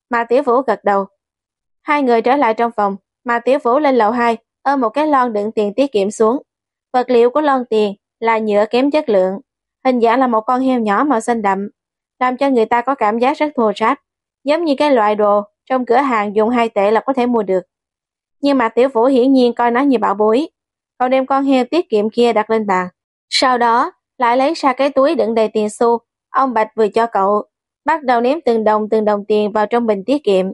Mà Tiểu Vũ gật đầu. Hai người trở lại trong phòng, mà Tiểu Vũ lên lầu 2, ôm một cái lon đựng tiền tiết kiệm xuống. Vật liệu của lon tiền là nhựa kém chất lượng, hình dạng là một con heo nhỏ màu xanh đậm, làm cho người ta có cảm giác rất thô ráp, giống như cái loại đồ trong cửa hàng dùng hai tệ là có thể mua được nhưng mà tiểu vũ hiển nhiên coi nó như bảo bối. Cậu đem con heo tiết kiệm kia đặt lên bàn. Sau đó, lại lấy ra cái túi đựng đầy tiền xu, ông Bạch vừa cho cậu, bắt đầu ném từng đồng từng đồng tiền vào trong bình tiết kiệm.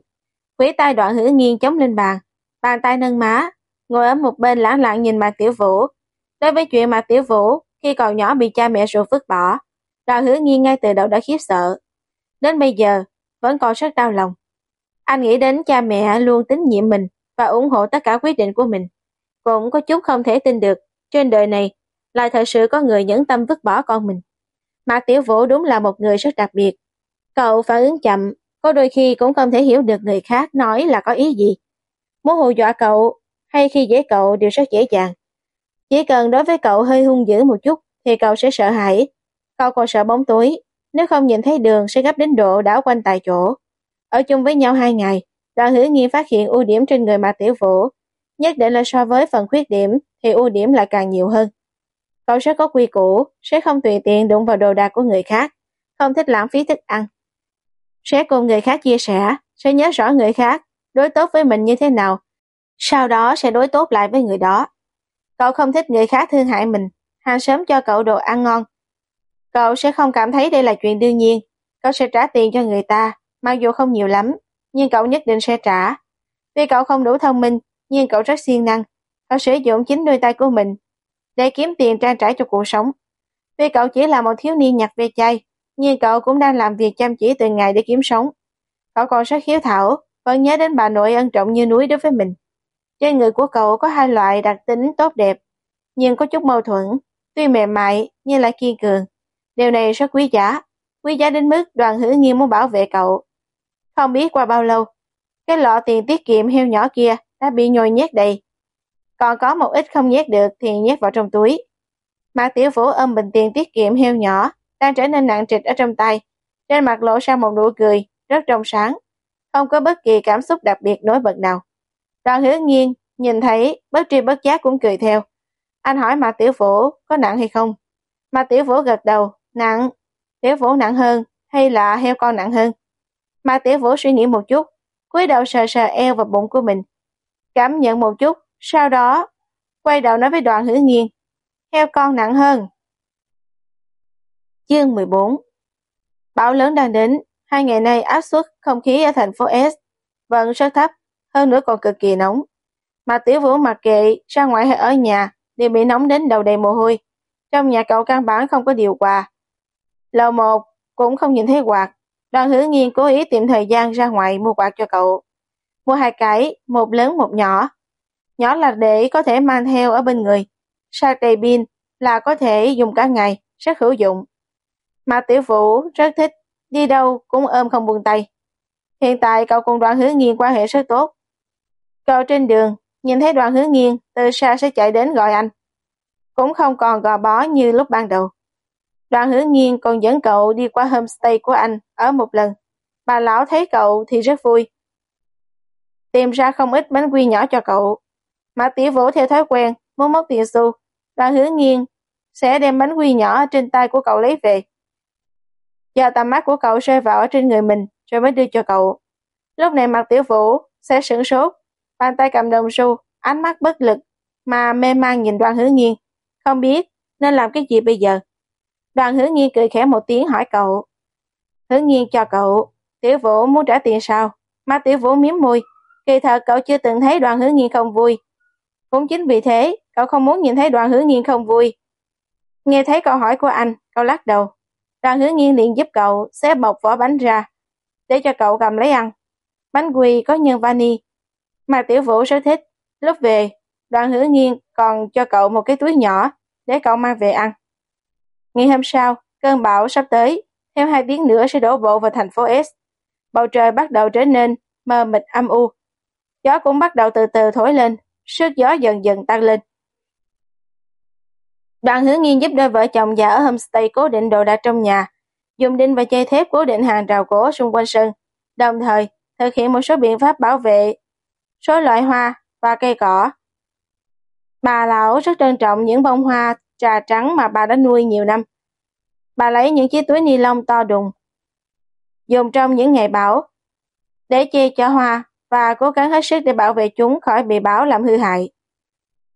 Quỷ tay đoạn hữu nghiêng chống lên bàn, bàn tay nâng má, ngồi ở một bên lãng lặng nhìn mặt tiểu vũ. Đối với chuyện mặt tiểu vũ, khi còn nhỏ bị cha mẹ ruột vứt bỏ, Đào hứa nghi ngay từ đầu đã khiếp sợ. Đến bây giờ, vẫn còn rất đau lòng. Anh nghĩ đến cha mẹ luôn tín nhiệm mình, và ủng hộ tất cả quyết định của mình. Cũng có chút không thể tin được, trên đời này lại thật sự có người nhẫn tâm vứt bỏ con mình. Mạc Tiểu Vũ đúng là một người rất đặc biệt. Cậu phản ứng chậm, có đôi khi cũng không thể hiểu được người khác nói là có ý gì. Muốn hù dọa cậu hay khi dễ cậu đều rất dễ dàng. Chỉ cần đối với cậu hơi hung dữ một chút thì cậu sẽ sợ hãi. Cậu còn sợ bóng tối, nếu không nhìn thấy đường sẽ gấp đến độ đảo quanh tại chỗ. Ở chung với nhau hai ngày, Đoàn hữu nghiên phát hiện ưu điểm trên người Mạc Tiểu Vũ, nhất định là so với phần khuyết điểm thì ưu điểm lại càng nhiều hơn. Cậu sẽ có quy củ, sẽ không tùy tiện đụng vào đồ đạc của người khác, không thích lãng phí thức ăn. Sẽ cùng người khác chia sẻ, sẽ nhớ rõ người khác, đối tốt với mình như thế nào, sau đó sẽ đối tốt lại với người đó. Cậu không thích người khác thương hại mình, hàng sớm cho cậu đồ ăn ngon. Cậu sẽ không cảm thấy đây là chuyện đương nhiên, cậu sẽ trả tiền cho người ta, mặc dù không nhiều lắm, nhưng cậu nhất định sẽ trả. Vì cậu không đủ thông minh, nhưng cậu rất siêng năng. Cậu sử dụng chính đôi tay của mình để kiếm tiền trang trải cho cuộc sống. Vì cậu chỉ là một thiếu niên nhặt ve chai, nhưng cậu cũng đang làm việc chăm chỉ từng ngày để kiếm sống. Cậu còn rất hiếu thảo, vẫn nhớ đến bà nội ân trọng như núi đối với mình. Trên người của cậu có hai loại đặc tính tốt đẹp, nhưng có chút mâu thuẫn, tuy mềm mại nhưng lại kiên cường. Điều này rất quý giá, quý giá đến mức đoàn hữu nghiêm muốn bảo vệ cậu. Không biết qua bao lâu, cái lọ tiền tiết kiệm heo nhỏ kia đã bị nhồi nhét đầy. Còn có một ít không nhét được thì nhét vào trong túi. Mạc Tiểu Vũ ôm bình tiền tiết kiệm heo nhỏ, đang trở nên nặng trịch ở trong tay. Trên mặt lộ ra một nụ cười, rất trong sáng. Không có bất kỳ cảm xúc đặc biệt nổi bật nào. Đoàn hứa nghiêng, nhìn thấy, bất tri bất giác cũng cười theo. Anh hỏi Mạc Tiểu Vũ có nặng hay không? Mạc Tiểu Vũ gật đầu, nặng. Tiểu Vũ nặng hơn, hay là heo con nặng hơn? mà Tiểu Vũ suy nghĩ một chút, cúi đầu sờ sờ eo và bụng của mình. Cảm nhận một chút, sau đó quay đầu nói với đoàn hữu nghiên. Heo con nặng hơn. Chương 14 Bão lớn đang đến, hai ngày nay áp suất không khí ở thành phố S vẫn rất thấp, hơn nữa còn cực kỳ nóng. Mà tiểu vũ mặc kệ ra ngoài hay ở nhà đều bị nóng đến đầu đầy mồ hôi. Trong nhà cậu căn bản không có điều hòa. Lầu một cũng không nhìn thấy quạt. Đoàn hứa nghiên cố ý tìm thời gian ra ngoài mua quạt cho cậu. Mua hai cái, một lớn một nhỏ. Nhỏ là để có thể mang theo ở bên người. Sạc đầy pin là có thể dùng cả ngày, rất hữu dụng. Mà tiểu vũ rất thích, đi đâu cũng ôm không buông tay. Hiện tại cậu cùng đoàn hứa nghiên quan hệ rất tốt. Cậu trên đường, nhìn thấy đoàn hứa nghiên, từ xa sẽ chạy đến gọi anh. Cũng không còn gò bó như lúc ban đầu. Đoàn hứa nghiên còn dẫn cậu đi qua homestay của anh ở một lần. Bà lão thấy cậu thì rất vui. Tìm ra không ít bánh quy nhỏ cho cậu. Mà tiểu vũ theo thói quen, muốn móc tiền xu. Đoàn hứa nghiên sẽ đem bánh quy nhỏ trên tay của cậu lấy về. Giờ tầm mắt của cậu rơi vào ở trên người mình rồi mới đưa cho cậu. Lúc này mặt tiểu vũ sẽ sửng sốt, bàn tay cầm đồng xu, ánh mắt bất lực, mà mê man nhìn đoàn hứa nghiên, không biết nên làm cái gì bây giờ. Đoàn hứa nghiên cười khẽ một tiếng hỏi cậu. Hứa nghiên cho cậu, tiểu vũ muốn trả tiền sao? Mà tiểu vũ miếm môi, kỳ thật cậu chưa từng thấy đoàn hứa nghiên không vui. Cũng chính vì thế, cậu không muốn nhìn thấy đoàn hứa nghiên không vui. Nghe thấy câu hỏi của anh, cậu lắc đầu. Đoàn hứa nghiên liền giúp cậu xé bọc vỏ bánh ra, để cho cậu cầm lấy ăn. Bánh quy có nhân vani, mà tiểu vũ rất thích. Lúc về, đoàn hứa nghiên còn cho cậu một cái túi nhỏ để cậu mang về ăn. Ngày hôm sau, cơn bão sắp tới, thêm hai tiếng nữa sẽ đổ bộ vào thành phố S. Bầu trời bắt đầu trở nên mờ mịt âm u. Gió cũng bắt đầu từ từ thổi lên, sức gió dần dần tăng lên. Đoàn hứa nghiên giúp đôi vợ chồng già ở homestay cố định đồ đạc trong nhà, dùng đinh và dây thép cố định hàng rào gỗ xung quanh sân, đồng thời thực hiện một số biện pháp bảo vệ số loại hoa và cây cỏ. Bà lão rất trân trọng những bông hoa trà trắng mà bà đã nuôi nhiều năm. Bà lấy những chiếc túi ni lông to đùng, dùng trong những ngày bão, để che cho hoa và cố gắng hết sức để bảo vệ chúng khỏi bị bão làm hư hại.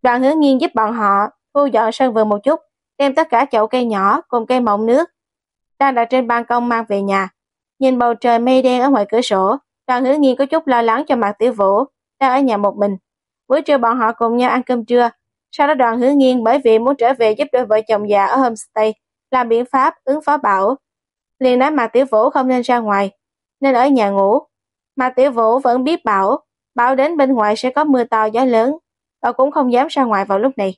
Đoàn hứa nghiên giúp bọn họ thu dọn sân vườn một chút, đem tất cả chậu cây nhỏ cùng cây mọng nước đang đặt trên ban công mang về nhà. Nhìn bầu trời mây đen ở ngoài cửa sổ, đoàn hứa nghiên có chút lo lắng cho mặt tiểu vũ, đang ở nhà một mình. Buổi trưa bọn họ cùng nhau ăn cơm trưa, sau đó đoàn hứa nghiên bởi vì muốn trở về giúp đôi vợ chồng già ở homestay, làm biện pháp ứng phó bão. liền nói mà tiểu vũ không nên ra ngoài, nên ở nhà ngủ. Mà tiểu vũ vẫn biết bão, bão đến bên ngoài sẽ có mưa to gió lớn, cậu cũng không dám ra ngoài vào lúc này.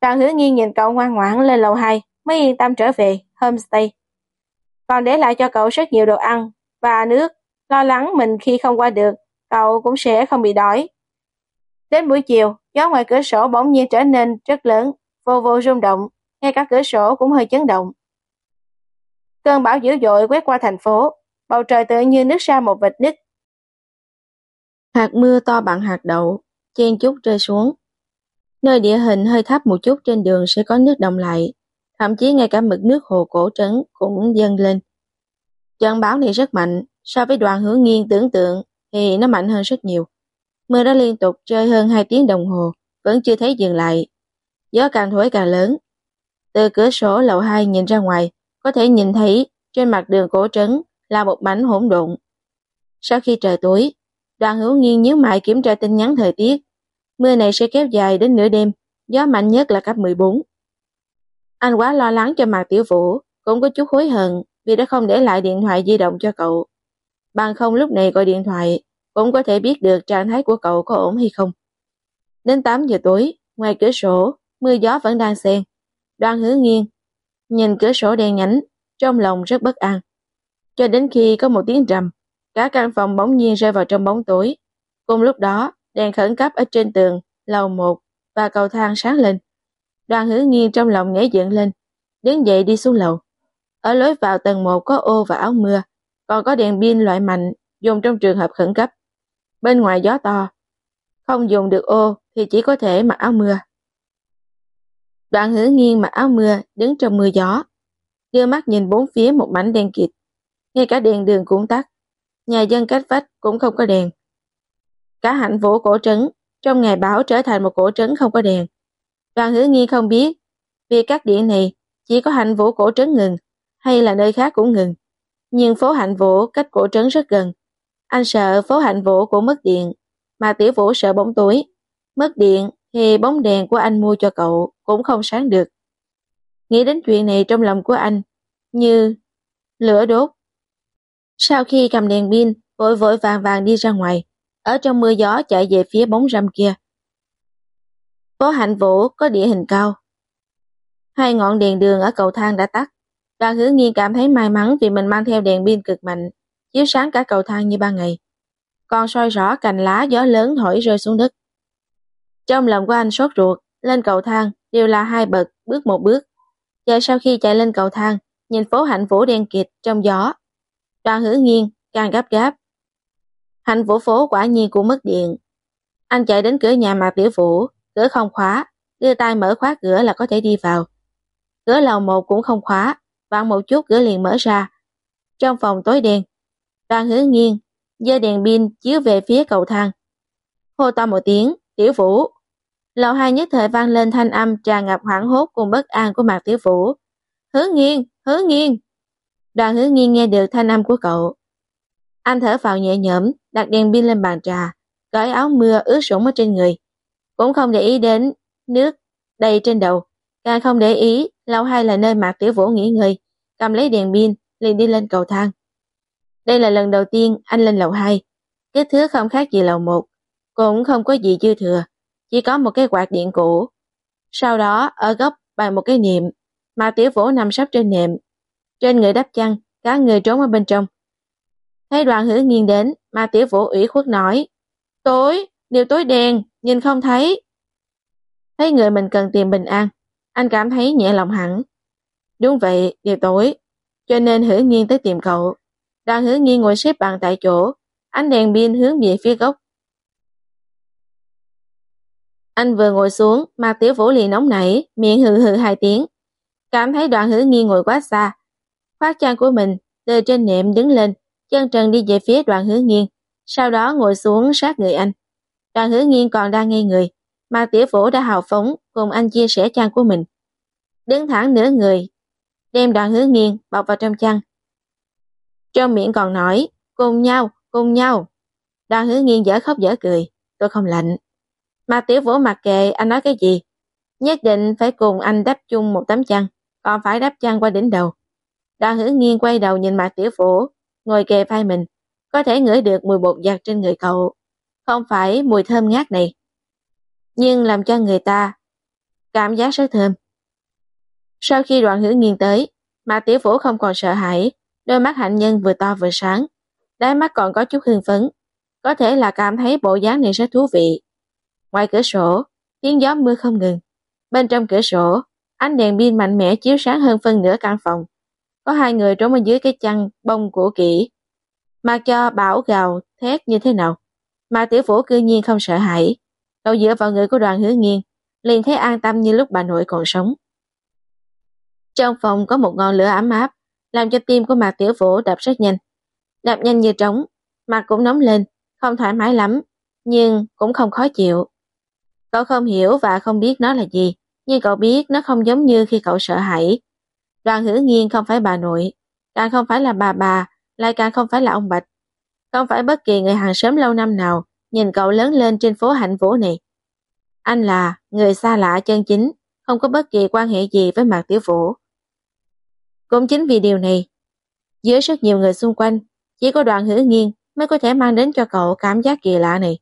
Đoàn hứa nghiên nhìn cậu ngoan ngoãn lên lầu 2 mới yên tâm trở về homestay. Còn để lại cho cậu rất nhiều đồ ăn và nước, lo lắng mình khi không qua được, cậu cũng sẽ không bị đói. Đến buổi chiều, gió ngoài cửa sổ bỗng nhiên trở nên rất lớn, vô vô rung động, ngay cả cửa sổ cũng hơi chấn động. Cơn bão dữ dội quét qua thành phố, bầu trời tự như nước ra một vệt nứt. Hạt mưa to bằng hạt đậu, chen chút rơi xuống. Nơi địa hình hơi thấp một chút trên đường sẽ có nước đồng lại, thậm chí ngay cả mực nước hồ cổ trấn cũng dâng lên. Trận bão này rất mạnh, so với đoàn hướng nghiêng tưởng tượng thì nó mạnh hơn rất nhiều. Mưa đã liên tục rơi hơn 2 tiếng đồng hồ, vẫn chưa thấy dừng lại. Gió càng thổi càng lớn. Từ cửa sổ lầu 2 nhìn ra ngoài, có thể nhìn thấy trên mặt đường cổ trấn là một mảnh hỗn độn. Sau khi trời tối, đoàn hữu nghiêng nhíu mày kiểm tra tin nhắn thời tiết. Mưa này sẽ kéo dài đến nửa đêm, gió mạnh nhất là cấp 14. Anh quá lo lắng cho mặt tiểu vũ, cũng có chút hối hận vì đã không để lại điện thoại di động cho cậu. Bằng không lúc này gọi điện thoại, cũng có thể biết được trạng thái của cậu có ổn hay không. Đến 8 giờ tối, ngoài cửa sổ, mưa gió vẫn đang xen. Đoan hứa nghiêng, nhìn cửa sổ đen nhánh, trong lòng rất bất an. Cho đến khi có một tiếng rầm, cả căn phòng bỗng nhiên rơi vào trong bóng tối. Cùng lúc đó, đèn khẩn cấp ở trên tường, lầu 1 và cầu thang sáng lên. Đoàn hứa nghiêng trong lòng nhảy dựng lên, đứng dậy đi xuống lầu. Ở lối vào tầng 1 có ô và áo mưa, còn có đèn pin loại mạnh dùng trong trường hợp khẩn cấp. Bên ngoài gió to, không dùng được ô thì chỉ có thể mặc áo mưa. Đoạn hứa nghiêng mặc áo mưa đứng trong mưa gió, đưa mắt nhìn bốn phía một mảnh đen kịt. Ngay cả đèn đường cũng tắt, nhà dân cách vách cũng không có đèn. Cả hạnh vũ cổ trấn trong ngày báo trở thành một cổ trấn không có đèn. Đoàn hứa nghiên không biết, vì các điện này chỉ có hạnh vũ cổ trấn ngừng, hay là nơi khác cũng ngừng. Nhưng phố hạnh vũ cách cổ trấn rất gần. Anh sợ phố hạnh vũ cũng mất điện, mà tiểu vũ sợ bóng tối. Mất điện thì bóng đèn của anh mua cho cậu cũng không sáng được. Nghĩ đến chuyện này trong lòng của anh, như lửa đốt. Sau khi cầm đèn pin, vội vội vàng vàng đi ra ngoài, ở trong mưa gió chạy về phía bóng râm kia. Phố hạnh vũ có địa hình cao. Hai ngọn đèn đường ở cầu thang đã tắt. Đoàn hứa nghiên cảm thấy may mắn vì mình mang theo đèn pin cực mạnh, chiếu sáng cả cầu thang như ban ngày. Còn soi rõ cành lá gió lớn thổi rơi xuống đất. Trong lòng của anh sốt ruột, lên cầu thang đều là hai bậc, bước một bước. Giờ sau khi chạy lên cầu thang, nhìn phố hạnh vũ đen kịt trong gió. Đoàn hữu nghiêng, càng gấp gáp. Hạnh vũ phố quả nhiên cũng mất điện. Anh chạy đến cửa nhà Mạc tiểu vũ, cửa không khóa, đưa tay mở khóa cửa là có thể đi vào. Cửa lầu một cũng không khóa, vặn một chút cửa liền mở ra. Trong phòng tối đen, đang hứa nghiêng, dây đèn pin chiếu về phía cầu thang. Hô to một tiếng, tiểu vũ. Lầu hai nhất thời vang lên thanh âm tràn ngập hoảng hốt cùng bất an của Mạc Tiểu Vũ. Hứa nghiêng, hứa nghiêng. Đoàn hứa nghiêng nghe được thanh âm của cậu. Anh thở vào nhẹ nhõm, đặt đèn pin lên bàn trà, cởi áo mưa ướt sũng ở trên người. Cũng không để ý đến nước đầy trên đầu, càng không để ý lầu hai là nơi Mạc Tiểu Vũ nghỉ ngơi, cầm lấy đèn pin liền đi lên cầu thang. Đây là lần đầu tiên anh lên lầu hai, kích thước không khác gì lầu một, cũng không có gì dư thừa, chỉ có một cái quạt điện cũ. Sau đó ở góc bằng một cái niệm, mà tiểu vũ nằm sắp trên niệm, Trên người đắp chăn, cả người trốn ở bên trong. Thấy đoàn hữu nghiêng đến, mà tiểu vũ ủy khuất nói, tối, điều tối đen, nhìn không thấy. Thấy người mình cần tìm bình an, anh cảm thấy nhẹ lòng hẳn. Đúng vậy, đều tối, cho nên hữu nghiêng tới tìm cậu đang hứa nghi ngồi xếp bằng tại chỗ, ánh đèn pin hướng về phía gốc. anh vừa ngồi xuống, mà tiểu vũ liền nóng nảy, miệng hừ hừ hai tiếng. Cảm thấy đoạn hứa nghi ngồi quá xa. Khoác trang của mình, từ trên nệm đứng lên, chân trần đi về phía đoạn hứa nghiêng, sau đó ngồi xuống sát người anh. Đoạn hứa nghiêng còn đang ngây người, mà tiểu vũ đã hào phóng cùng anh chia sẻ chăn của mình. Đứng thẳng nửa người, đem đoạn hứa nghiêng bọc vào trong chăn. Trong miệng còn nói, cùng nhau, cùng nhau. Đoàn hứa nghiêng dở khóc dở cười, tôi không lạnh. Mà tiểu vũ mặc kệ anh nói cái gì. Nhất định phải cùng anh đắp chung một tấm chăn, còn phải đắp chăn qua đỉnh đầu. Đoàn hứa nghiên quay đầu nhìn mặt tiểu vũ, ngồi kề vai mình, có thể ngửi được mùi bột giặt trên người cậu. Không phải mùi thơm ngát này, nhưng làm cho người ta cảm giác rất thơm. Sau khi đoàn hữu nghiên tới, mà tiểu vũ không còn sợ hãi, đôi mắt hạnh nhân vừa to vừa sáng, đáy mắt còn có chút hưng phấn, có thể là cảm thấy bộ dáng này rất thú vị. Ngoài cửa sổ, tiếng gió mưa không ngừng. Bên trong cửa sổ, ánh đèn pin mạnh mẽ chiếu sáng hơn phân nửa căn phòng. Có hai người trốn ở dưới cái chăn bông của kỹ. Mặc cho bảo gào thét như thế nào. Mà tiểu phủ cư nhiên không sợ hãi. Cậu dựa vào người của đoàn hứa nghiêng, liền thấy an tâm như lúc bà nội còn sống. Trong phòng có một ngọn lửa ấm áp, làm cho tim của Mạc Tiểu Vũ đập rất nhanh. Đập nhanh như trống, mặt cũng nóng lên, không thoải mái lắm, nhưng cũng không khó chịu. Cậu không hiểu và không biết nó là gì, nhưng cậu biết nó không giống như khi cậu sợ hãi. Đoàn hữu nghiên không phải bà nội, càng không phải là bà bà, lại càng không phải là ông Bạch. Không phải bất kỳ người hàng xóm lâu năm nào nhìn cậu lớn lên trên phố hạnh vũ này. Anh là người xa lạ chân chính, không có bất kỳ quan hệ gì với Mạc Tiểu Vũ. Cũng chính vì điều này, giữa rất nhiều người xung quanh, chỉ có đoàn hữu nghiên mới có thể mang đến cho cậu cảm giác kỳ lạ này.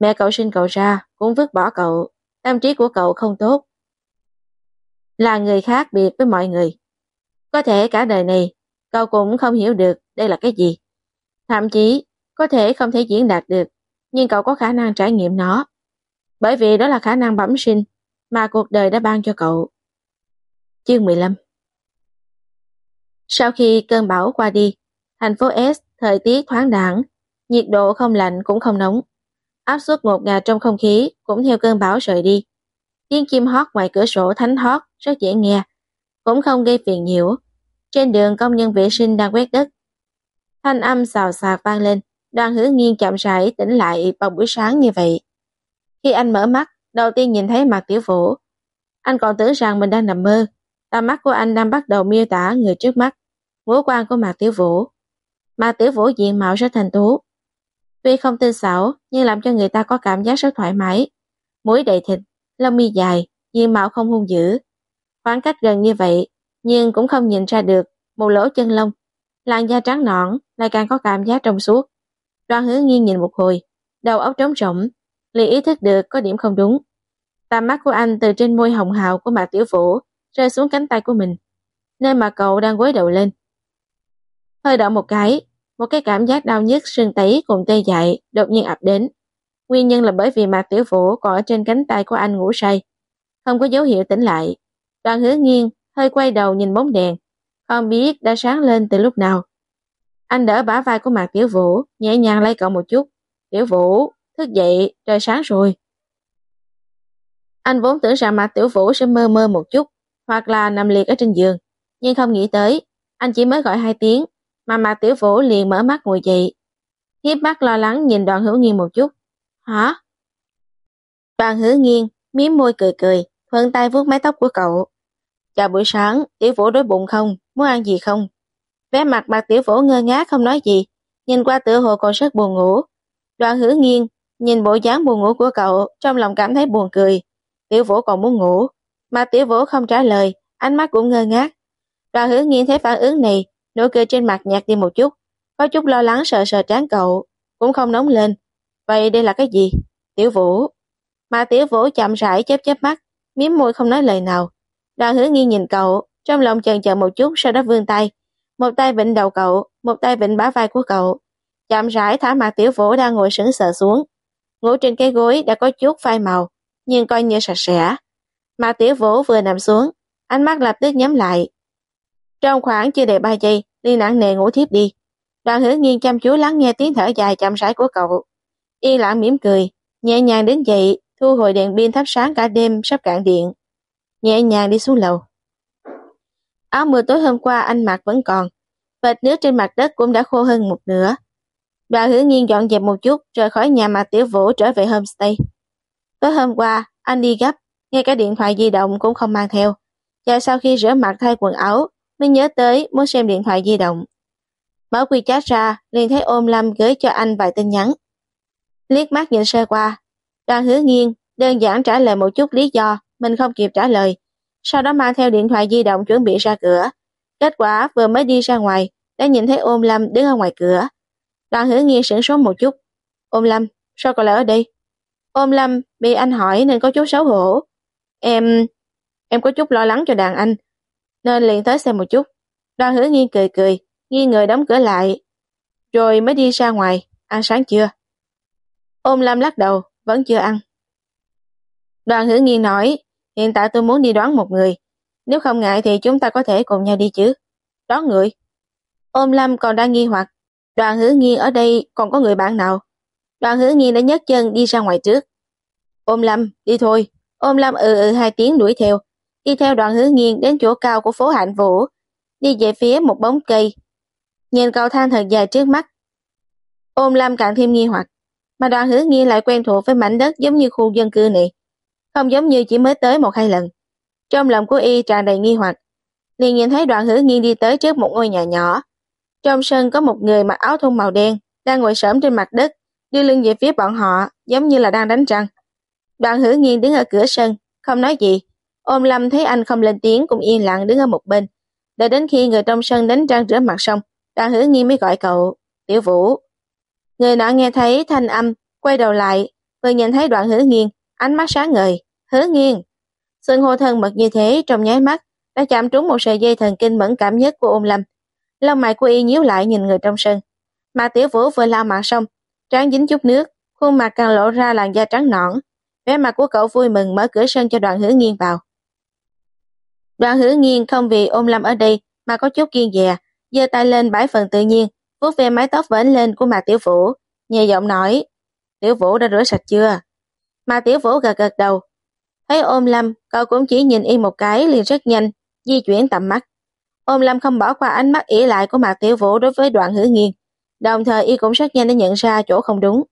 Mẹ cậu sinh cậu ra cũng vứt bỏ cậu, tâm trí của cậu không tốt. Là người khác biệt với mọi người. Có thể cả đời này, cậu cũng không hiểu được đây là cái gì. Thậm chí, có thể không thể diễn đạt được, nhưng cậu có khả năng trải nghiệm nó. Bởi vì đó là khả năng bẩm sinh mà cuộc đời đã ban cho cậu. Chương 15 sau khi cơn bão qua đi, thành phố S thời tiết thoáng đẳng, nhiệt độ không lạnh cũng không nóng áp suất ngột ngạt trong không khí cũng theo cơn bão rời đi. Tiếng chim hót ngoài cửa sổ thánh hót rất dễ nghe, cũng không gây phiền nhiễu. Trên đường công nhân vệ sinh đang quét đất. Thanh âm xào xạc vang lên, đoàn hứa nghiêng chậm rãi tỉnh lại vào buổi sáng như vậy. Khi anh mở mắt, đầu tiên nhìn thấy mặt tiểu vũ. Anh còn tưởng rằng mình đang nằm mơ. Tầm mắt của anh đang bắt đầu miêu tả người trước mắt, ngũ quan của Mạc Tiểu Vũ. Mạc Tiểu Vũ diện mạo rất thành tú. Tuy không tinh xảo, nhưng làm cho người ta có cảm giác rất thoải mái. Mũi đầy thịt, lông mi dài, diện mạo không hung dữ. Khoảng cách gần như vậy, nhưng cũng không nhìn ra được một lỗ chân lông. Làn da trắng nõn lại càng có cảm giác trong suốt. Đoàn hứa nghiêng nhìn một hồi, đầu óc trống rỗng, liền ý thức được có điểm không đúng. Tầm mắt của anh từ trên môi hồng hào của Mạc Tiểu Vũ rơi xuống cánh tay của mình, nơi mà cậu đang gối đầu lên. Hơi động một cái, một cái cảm giác đau nhức sưng tấy cùng tê dại đột nhiên ập đến. Nguyên nhân là bởi vì Mạc Tiểu Vũ còn ở trên cánh tay của anh ngủ say, không có dấu hiệu tỉnh lại. Đoàn hứa nghiêng, hơi quay đầu nhìn bóng đèn, không biết đã sáng lên từ lúc nào. Anh đỡ bả vai của Mạc Tiểu Vũ, nhẹ nhàng lay cậu một chút. Tiểu Vũ, thức dậy, trời sáng rồi. Anh vốn tưởng rằng Mạc Tiểu Vũ sẽ mơ mơ một chút, hoặc là nằm liệt ở trên giường, nhưng không nghĩ tới, anh chỉ mới gọi hai tiếng, mà Mạc Tiểu Vũ liền mở mắt ngồi dậy. Hiếp mắt lo lắng nhìn đoàn hữu nghiêng một chút. Hả? Đoàn hữu nghiêng miếm môi cười cười, thuận tay vuốt mái tóc của cậu. Chào buổi sáng, Tiểu Vũ đói bụng không? Muốn ăn gì không? Vẻ mặt Mạc Tiểu Vũ ngơ ngác không nói gì, nhìn qua tựa hồ còn rất buồn ngủ. Đoàn hữu nghiêng nhìn bộ dáng buồn ngủ của cậu, trong lòng cảm thấy buồn cười. Tiểu Vũ còn muốn ngủ, mà Tiểu Vũ không trả lời, ánh mắt cũng ngơ ngác. Đoàn hứa nghiên thấy phản ứng này, nụ cười trên mặt nhạt đi một chút, có chút lo lắng sợ sợ trán cậu, cũng không nóng lên. Vậy đây là cái gì? Tiểu Vũ. Mà Tiểu Vũ chậm rãi chớp chớp mắt, miếm môi không nói lời nào. Đoàn hứa nghiên nhìn cậu, trong lòng chần chờ một chút sau đó vươn tay. Một tay vịnh đầu cậu, một tay vịnh bả vai của cậu. Chậm rãi thả mặt Tiểu Vũ đang ngồi sững sờ xuống. Ngủ trên cái gối đã có chút phai màu, nhưng coi như sạch sẽ. Mà tiểu vũ vừa nằm xuống, ánh mắt lập tức nhắm lại. Trong khoảng chưa đầy ba giây, đi nặng nề ngủ thiếp đi. Đoàn hứa nghiêng chăm chú lắng nghe tiếng thở dài chậm rãi của cậu. Yên lặng mỉm cười, nhẹ nhàng đứng dậy, thu hồi đèn pin thắp sáng cả đêm sắp cạn điện. Nhẹ nhàng đi xuống lầu. Áo mưa tối hôm qua anh mặc vẫn còn, vệt nước trên mặt đất cũng đã khô hơn một nửa. Đoàn hứa nghiêng dọn dẹp một chút, rời khỏi nhà mà tiểu vũ trở về homestay. Tối hôm qua, anh đi gấp, ngay cả điện thoại di động cũng không mang theo. Và sau khi rửa mặt thay quần áo, mới nhớ tới muốn xem điện thoại di động. Mở quy chat ra, liền thấy ôm Lâm gửi cho anh vài tin nhắn. Liếc mắt nhìn sơ qua, đoàn hứa nghiêng, đơn giản trả lời một chút lý do, mình không kịp trả lời. Sau đó mang theo điện thoại di động chuẩn bị ra cửa. Kết quả vừa mới đi ra ngoài, đã nhìn thấy ôm Lâm đứng ở ngoài cửa. Đoàn hứa nghiêng sửng sốt một chút. Ôm Lâm, sao còn lại ở đây? Ôm Lâm bị anh hỏi nên có chút xấu hổ. Em... em có chút lo lắng cho đàn anh, nên liền tới xem một chút. Đoan hứa nghiêng cười cười, nghiêng người đóng cửa lại, rồi mới đi ra ngoài, ăn sáng chưa? Ôm Lâm lắc đầu, vẫn chưa ăn. Đoàn hứa nghiêng nói, hiện tại tôi muốn đi đón một người, nếu không ngại thì chúng ta có thể cùng nhau đi chứ. Đón người. Ôm Lâm còn đang nghi hoặc, đoàn hứa nghiêng ở đây còn có người bạn nào? Đoàn hứa nghiêng đã nhấc chân đi ra ngoài trước. Ôm Lâm, đi thôi. Ôm Lâm ừ ừ hai tiếng đuổi theo. Đi theo đoàn hứa nghiêng đến chỗ cao của phố Hạnh Vũ. Đi về phía một bóng cây. Nhìn cầu thang thật dài trước mắt. Ôm Lâm càng thêm nghi hoặc. Mà đoàn hứa nghiêng lại quen thuộc với mảnh đất giống như khu dân cư này. Không giống như chỉ mới tới một hai lần. Trong lòng của y tràn đầy nghi hoặc. liền nhìn thấy đoàn hứa nghiêng đi tới trước một ngôi nhà nhỏ. Trong sân có một người mặc áo thun màu đen đang ngồi sớm trên mặt đất, đưa lưng về phía bọn họ, giống như là đang đánh răng. Đoàn Hữu nghiên đứng ở cửa sân, không nói gì. Ôm lâm thấy anh không lên tiếng cũng yên lặng đứng ở một bên. Đợi đến khi người trong sân đánh răng rửa mặt xong, đoàn Hữu nghiên mới gọi cậu, tiểu vũ. Người nọ nghe thấy thanh âm, quay đầu lại, vừa nhìn thấy đoạn Hữu nghiên, ánh mắt sáng ngời, hứa nghiêng. Sưng hô thân mật như thế trong nháy mắt, đã chạm trúng một sợi dây thần kinh mẫn cảm nhất của ôm lâm. Lông mày của y nhíu lại nhìn người trong sân. Mà tiểu vũ vừa lao mặt xong, trán dính chút nước, khuôn mặt càng lộ ra làn da trắng nõn. Vẻ mặt của cậu vui mừng mở cửa sân cho đoàn hứa nghiêng vào. Đoàn hứa nghiêng không vì ôm lâm ở đây mà có chút kiên dè, giơ tay lên bãi phần tự nhiên, vuốt ve mái tóc vểnh lên của Mạc Tiểu Vũ, nhẹ giọng nói, Tiểu Vũ đã rửa sạch chưa? Mạc Tiểu Vũ gật gật đầu. Thấy ôm lâm, cậu cũng chỉ nhìn y một cái liền rất nhanh, di chuyển tầm mắt. Ôm lâm không bỏ qua ánh mắt ỉ lại của Mạc Tiểu Vũ đối với đoạn hứa nghiêng, Đồng thời y cũng rất nhanh để nhận ra chỗ không đúng.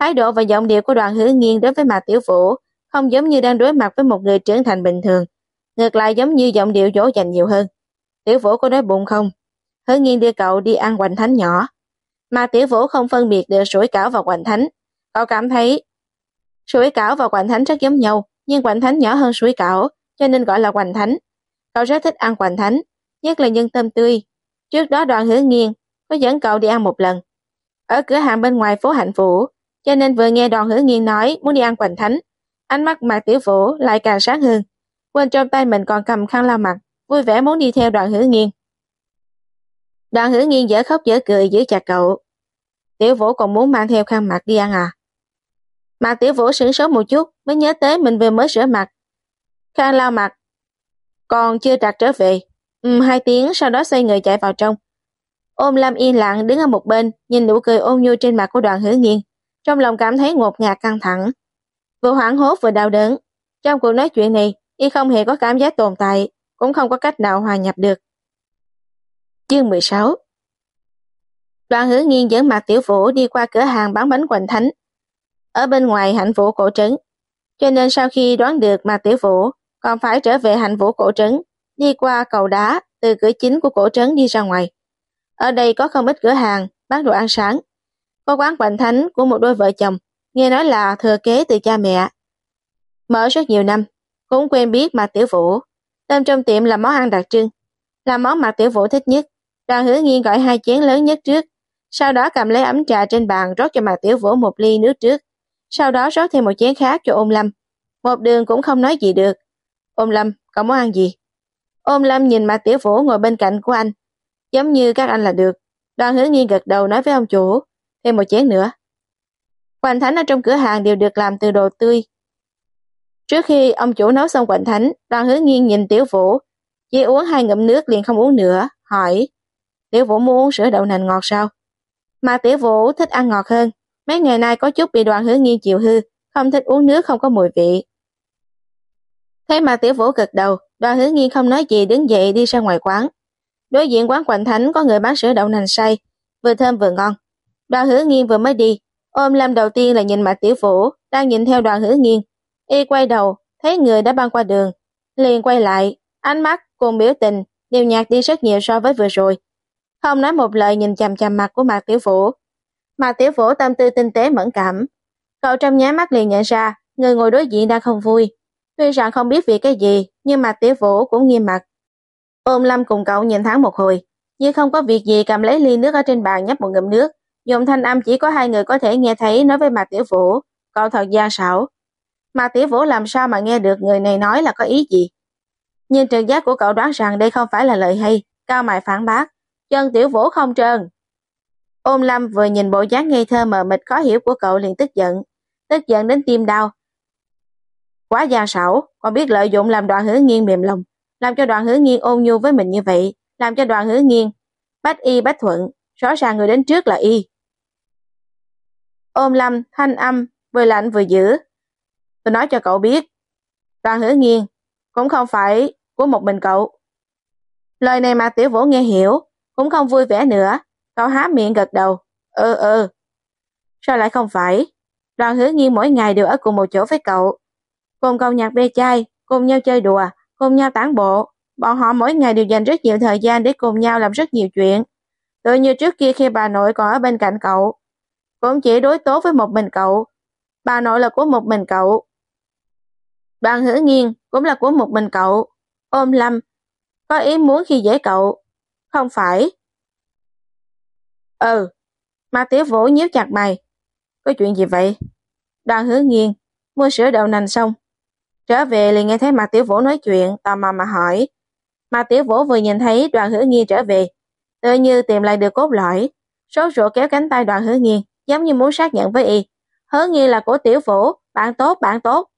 Thái độ và giọng điệu của đoàn hứa nghiên đối với Mạc Tiểu Vũ không giống như đang đối mặt với một người trưởng thành bình thường, ngược lại giống như giọng điệu dỗ dành nhiều hơn. Tiểu Vũ có đói bụng không? Hứa nghiên đưa cậu đi ăn hoành thánh nhỏ. Mà Tiểu Vũ không phân biệt được sủi cảo và hoành thánh. Cậu cảm thấy sủi cảo và hoành thánh rất giống nhau, nhưng hoành thánh nhỏ hơn sủi cảo, cho nên gọi là hoành thánh. Cậu rất thích ăn hoành thánh, nhất là nhân tôm tươi. Trước đó đoàn hứa nghiên có dẫn cậu đi ăn một lần. Ở cửa hàng bên ngoài phố Hạnh Phủ, cho nên vừa nghe đoàn hữu nghiên nói muốn đi ăn hoành thánh, ánh mắt Mạc Tiểu Vũ lại càng sáng hơn. Quên trong tay mình còn cầm khăn lau mặt, vui vẻ muốn đi theo đoàn hữu nghiên. Đoàn hữu nghiên dở khóc dở cười giữ chặt cậu. Tiểu Vũ còn muốn mang theo khăn mặt đi ăn à? Mạc Tiểu Vũ sửng sốt một chút mới nhớ tới mình vừa mới rửa mặt. Khăn lau mặt, còn chưa đặt trở về. Ừ, hai tiếng sau đó xoay người chạy vào trong. Ôm Lam yên lặng đứng ở một bên, nhìn nụ cười ôn nhu trên mặt của đoàn hữu nghiên. Trong lòng cảm thấy ngột ngạt căng thẳng. Vừa hoảng hốt vừa đau đớn. Trong cuộc nói chuyện này, y không hề có cảm giác tồn tại, cũng không có cách nào hòa nhập được. Chương 16 Đoàn hứa nghiên dẫn mặt tiểu vũ đi qua cửa hàng bán bánh quỳnh thánh. Ở bên ngoài hạnh vũ cổ trấn. Cho nên sau khi đoán được mặt tiểu vũ còn phải trở về hạnh vũ cổ trấn, đi qua cầu đá từ cửa chính của cổ trấn đi ra ngoài. Ở đây có không ít cửa hàng bán đồ ăn sáng. Có quán quạnh thánh của một đôi vợ chồng, nghe nói là thừa kế từ cha mẹ. Mở rất nhiều năm, cũng quen biết mặt tiểu vũ. Tên trong tiệm là món ăn đặc trưng, là món mặt tiểu vũ thích nhất. Đoàn hứa nghiên gọi hai chén lớn nhất trước, sau đó cầm lấy ấm trà trên bàn rót cho mặt tiểu vũ một ly nước trước, sau đó rót thêm một chén khác cho ôm lâm. Một đường cũng không nói gì được. Ôm lâm, cậu muốn ăn gì? Ôm lâm nhìn mặt tiểu vũ ngồi bên cạnh của anh, giống như các anh là được. Đoàn hứa nghiên gật đầu nói với ông chủ, thêm một chén nữa. Quành thánh ở trong cửa hàng đều được làm từ đồ tươi. Trước khi ông chủ nấu xong quạnh thánh, đoàn hứa nghiên nhìn tiểu vũ, chỉ uống hai ngụm nước liền không uống nữa, hỏi, tiểu vũ muốn uống sữa đậu nành ngọt sao? Mà tiểu vũ thích ăn ngọt hơn, mấy ngày nay có chút bị đoàn hứa nghiên chịu hư, không thích uống nước không có mùi vị. Thế mà tiểu vũ gật đầu, đoàn hứa nghiên không nói gì đứng dậy đi ra ngoài quán. Đối diện quán quạnh thánh có người bán sữa đậu nành say, vừa thơm vừa ngon. Đoàn hữu nghiên vừa mới đi, ôm lâm đầu tiên là nhìn mặt tiểu vũ, đang nhìn theo đoàn hữu nghiên. Y quay đầu, thấy người đã băng qua đường, liền quay lại, ánh mắt cùng biểu tình đều nhạt đi rất nhiều so với vừa rồi. Không nói một lời nhìn chằm chằm mặt của Mạc Tiểu Vũ. Mạc Tiểu Vũ tâm tư tinh tế mẫn cảm. Cậu trong nháy mắt liền nhận ra, người ngồi đối diện đang không vui. Tuy rằng không biết vì cái gì, nhưng Mạc Tiểu Vũ cũng nghiêm mặt. Ôm Lâm cùng cậu nhìn thoáng một hồi, như không có việc gì cầm lấy ly nước ở trên bàn nhấp một ngụm nước, dùng thanh âm chỉ có hai người có thể nghe thấy nói với Mạc Tiểu Vũ, cậu thật gian xảo. Mạc Tiểu Vũ làm sao mà nghe được người này nói là có ý gì? Nhưng trực giác của cậu đoán rằng đây không phải là lời hay, cao mày phản bác, chân Tiểu Vũ không trơn. Ôn Lâm vừa nhìn bộ dáng ngây thơ mờ mịt khó hiểu của cậu liền tức giận, tức giận đến tim đau. Quá gian xảo, còn biết lợi dụng làm đoạn hứa nghiêng mềm lòng, làm cho đoàn hứa nghiêng ôn nhu với mình như vậy, làm cho đoàn hứa nghiêng bách y bách thuận, rõ ràng người đến trước là y. Ôm lâm, thanh âm, vừa lạnh vừa dữ. Tôi nói cho cậu biết, đoàn hứa nghiên cũng không phải của một mình cậu. Lời này mà tiểu vũ nghe hiểu, cũng không vui vẻ nữa, cậu há miệng gật đầu, ừ ừ. Sao lại không phải? Đoàn hứa nghiên mỗi ngày đều ở cùng một chỗ với cậu, cùng cậu nhạc bê chai, cùng nhau chơi đùa, cùng nhau tán bộ. Bọn họ mỗi ngày đều dành rất nhiều thời gian để cùng nhau làm rất nhiều chuyện. Tự như trước kia khi bà nội còn ở bên cạnh cậu, cũng chỉ đối tốt với một mình cậu. Bà nội là của một mình cậu. Đoàn hữu nghiên cũng là của một mình cậu. Ôm lâm, có ý muốn khi dễ cậu. Không phải. Ừ, mà tiểu vũ nhíu chặt mày. Có chuyện gì vậy? Đoàn hứa nghiên, mua sữa đậu nành xong, Trở về liền nghe thấy Mạc Tiểu Vũ nói chuyện, tò mò mà hỏi. Mạc Tiểu Vũ vừa nhìn thấy đoàn hứa nghiên trở về, tự như tìm lại được cốt lõi, sốt ruột kéo cánh tay đoàn hứa nghiên, giống như muốn xác nhận với y. Hứa nghi là của Tiểu Vũ, bạn tốt, bạn tốt.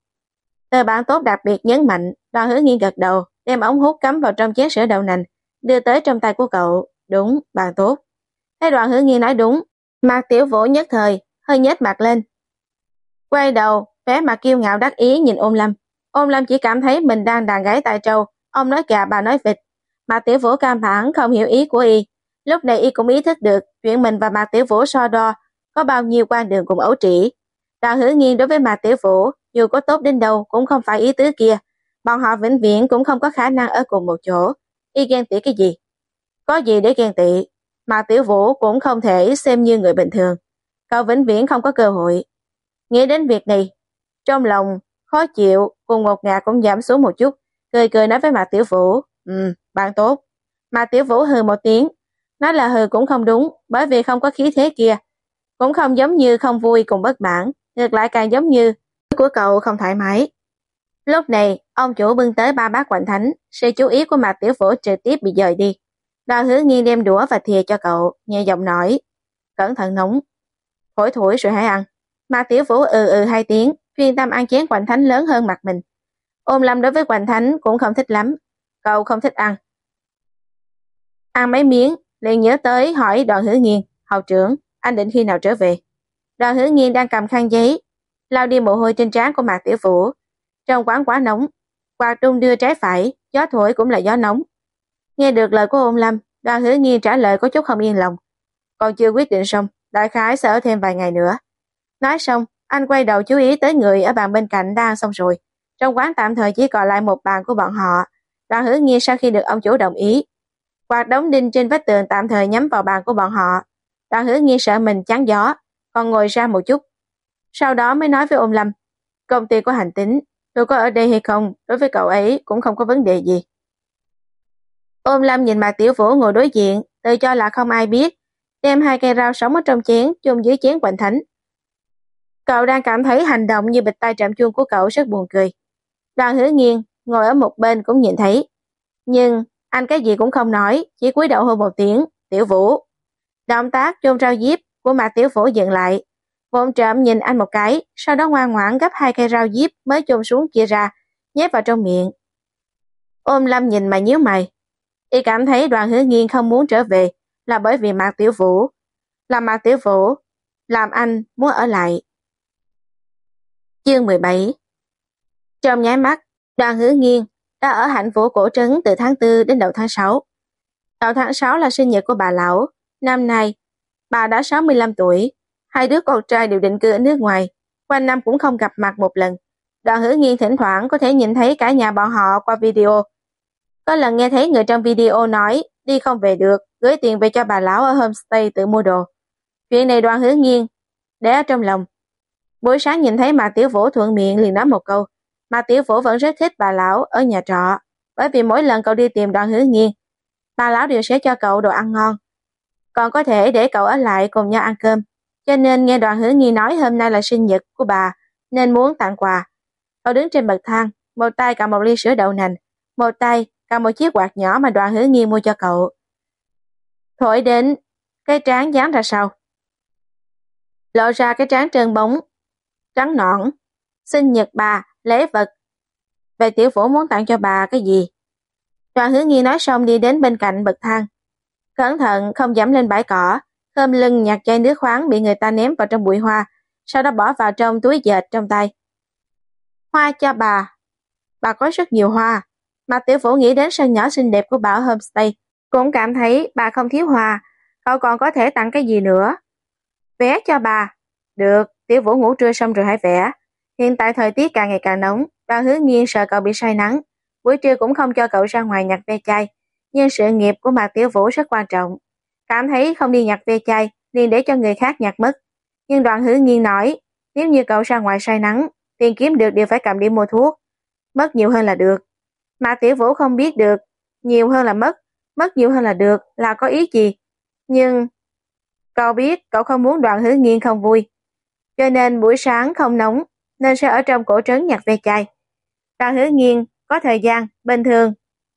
Từ bạn tốt đặc biệt nhấn mạnh, đoàn hứa nghi gật đầu, đem ống hút cắm vào trong chén sữa đậu nành, đưa tới trong tay của cậu. Đúng, bạn tốt. Thấy đoàn hứa nghi nói đúng, Mạc Tiểu Vũ nhất thời, hơi nhếch mặt lên. Quay đầu, bé mặt kiêu ngạo đắc ý nhìn ôm lâm. ôm Lâm chỉ cảm thấy mình đang đàn gái tại trâu, ông nói gà bà nói vịt. Mạc Tiểu Vũ cam phản không hiểu ý của y. Lúc này y cũng ý thức được chuyện mình và Mạc Tiểu Vũ so đo có bao nhiêu quan đường cùng ấu trĩ. Đào hứa nghiên đối với Mạc Tiểu Vũ, dù có tốt đến đâu cũng không phải ý tứ kia. Bọn họ vĩnh viễn cũng không có khả năng ở cùng một chỗ. Y ghen tị cái gì? Có gì để ghen tị? Mạc Tiểu Vũ cũng không thể xem như người bình thường. Cậu vĩnh viễn không có cơ hội. Nghĩ đến việc này, trong lòng khó chịu cùng một ngạt cũng giảm xuống một chút, cười cười nói với Mạc Tiểu Vũ, "Ừ, bạn tốt." Mạc Tiểu Vũ hừ một tiếng, nói là hừ cũng không đúng, bởi vì không có khí thế kia, cũng không giống như không vui cùng bất mãn, ngược lại càng giống như của cậu không thoải mái. Lúc này, ông chủ bưng tới ba bát quạnh thánh, sự chú ý của Mạc Tiểu Vũ trực tiếp bị dời đi. Đoàn hứa nghiêng đem đũa và thìa cho cậu, nghe giọng nói, cẩn thận nóng. Thổi thổi rồi hãy ăn. Mạc Tiểu Vũ ừ ừ hai tiếng, chuyên tâm ăn chén quạnh thánh lớn hơn mặt mình. Ôm Lâm đối với quạnh thánh cũng không thích lắm, cậu không thích ăn. Ăn mấy miếng, liền nhớ tới hỏi đoàn hứa nghiêng, hậu trưởng, anh định khi nào trở về. Đoàn hứa nghiêng đang cầm khăn giấy, lao đi mồ hôi trên trán của Mạc Tiểu Vũ. Trong quán quá nóng, quạt trung đưa trái phải, gió thổi cũng là gió nóng. Nghe được lời của ông Lâm, đoàn hứa nghiêng trả lời có chút không yên lòng. Còn chưa quyết định xong, đại khái sẽ ở thêm vài ngày nữa. Nói xong, anh quay đầu chú ý tới người ở bàn bên cạnh đang xong rồi. Trong quán tạm thời chỉ còn lại một bàn của bọn họ. Đoàn hứa nghiêng sau khi được ông chủ đồng ý. Quạt đóng đinh trên vách tường tạm thời nhắm vào bàn của bọn họ. Đoàn hứa nghi sợ mình chán gió, còn ngồi ra một chút. Sau đó mới nói với ôm Lâm, công ty của hành tính, tôi có ở đây hay không, đối với cậu ấy cũng không có vấn đề gì. Ôm Lâm nhìn bà Tiểu Vũ ngồi đối diện, tự cho là không ai biết, đem hai cây rau sống ở trong chén, chung dưới chén quạnh thánh. Cậu đang cảm thấy hành động như bịch tay trạm chuông của cậu rất buồn cười. Đoàn hứa nghiêng, ngồi ở một bên cũng nhìn thấy. Nhưng, anh cái gì cũng không nói, chỉ cúi đầu hơn một tiếng, Tiểu Vũ. Động tác chôn rau diếp của mạc Tiểu Vũ dừng lại. Vốn trộm nhìn anh một cái, sau đó ngoan ngoãn gấp hai cây rau diếp mới chôn xuống kia ra, nhét vào trong miệng. Ôm Lâm nhìn mà nhíu mày. Y cảm thấy đoàn hứa nghiên không muốn trở về là bởi vì Mạc Tiểu Vũ. Là Mạc Tiểu Vũ, làm anh muốn ở lại. Chương 17 Trong nháy mắt, đoàn hứa nghiên đã ở hạnh vũ cổ trấn từ tháng 4 đến đầu tháng 6. Đầu tháng 6 là sinh nhật của bà lão. Năm nay, bà đã 65 tuổi. Hai đứa con trai đều định cư ở nước ngoài. Quanh năm cũng không gặp mặt một lần. Đoàn Hữu nghiên thỉnh thoảng có thể nhìn thấy cả nhà bọn họ qua video. Có lần nghe thấy người trong video nói đi không về được, gửi tiền về cho bà lão ở homestay tự mua đồ. Chuyện này đoàn hứa nghiên, để ở trong lòng. Buổi sáng nhìn thấy mà Tiểu Vũ thuận miệng liền nói một câu, mà Tiểu Vũ vẫn rất thích bà lão ở nhà trọ, bởi vì mỗi lần cậu đi tìm đoàn hứa nghiên, bà lão đều sẽ cho cậu đồ ăn ngon. Còn có thể để cậu ở lại cùng nhau ăn cơm. Cho nên nghe đoàn hứa nghi nói hôm nay là sinh nhật của bà, nên muốn tặng quà. Cậu đứng trên bậc thang, một tay cầm một ly sữa đậu nành, một tay cầm một chiếc quạt nhỏ mà đoàn hứa nghi mua cho cậu. Thổi đến, cái trán dán ra sau. Lộ ra cái trán trơn bóng, trắng nõn. Sinh nhật bà, lễ vật. vậy tiểu phủ muốn tặng cho bà cái gì? Đoàn hứa nghi nói xong đi đến bên cạnh bậc thang. Cẩn thận không dám lên bãi cỏ, khom lưng nhặt chai nước khoáng bị người ta ném vào trong bụi hoa, sau đó bỏ vào trong túi dệt trong tay. Hoa cho bà. Bà có rất nhiều hoa. Mà tiểu phủ nghĩ đến sân nhỏ xinh đẹp của bảo homestay, cũng cảm thấy bà không thiếu hoa, cậu còn có thể tặng cái gì nữa. Vé cho bà. Được, tiểu vũ ngủ trưa xong rồi hãy vẽ. Hiện tại thời tiết càng ngày càng nóng, bà hứa nhiên sợ cậu bị say nắng. Buổi trưa cũng không cho cậu ra ngoài nhặt ve chai. Nhưng sự nghiệp của Mạc Tiểu Vũ rất quan trọng. Cảm thấy không đi nhặt ve chai, liền để cho người khác nhặt mất. Nhưng đoàn hứa nghiên nói, nếu như cậu ra ngoài say nắng, tiền kiếm được đều phải cầm đi mua thuốc. Mất nhiều hơn là được. Mạc Tiểu Vũ không biết được, nhiều hơn là mất, mất nhiều hơn là được, là có ý gì. Nhưng, cậu biết cậu không muốn đoàn hứa nghiên không vui. Cho nên buổi sáng không nóng, nên sẽ ở trong cổ trấn nhặt ve chai. Đoàn hứa nghiên có thời gian, bình thường,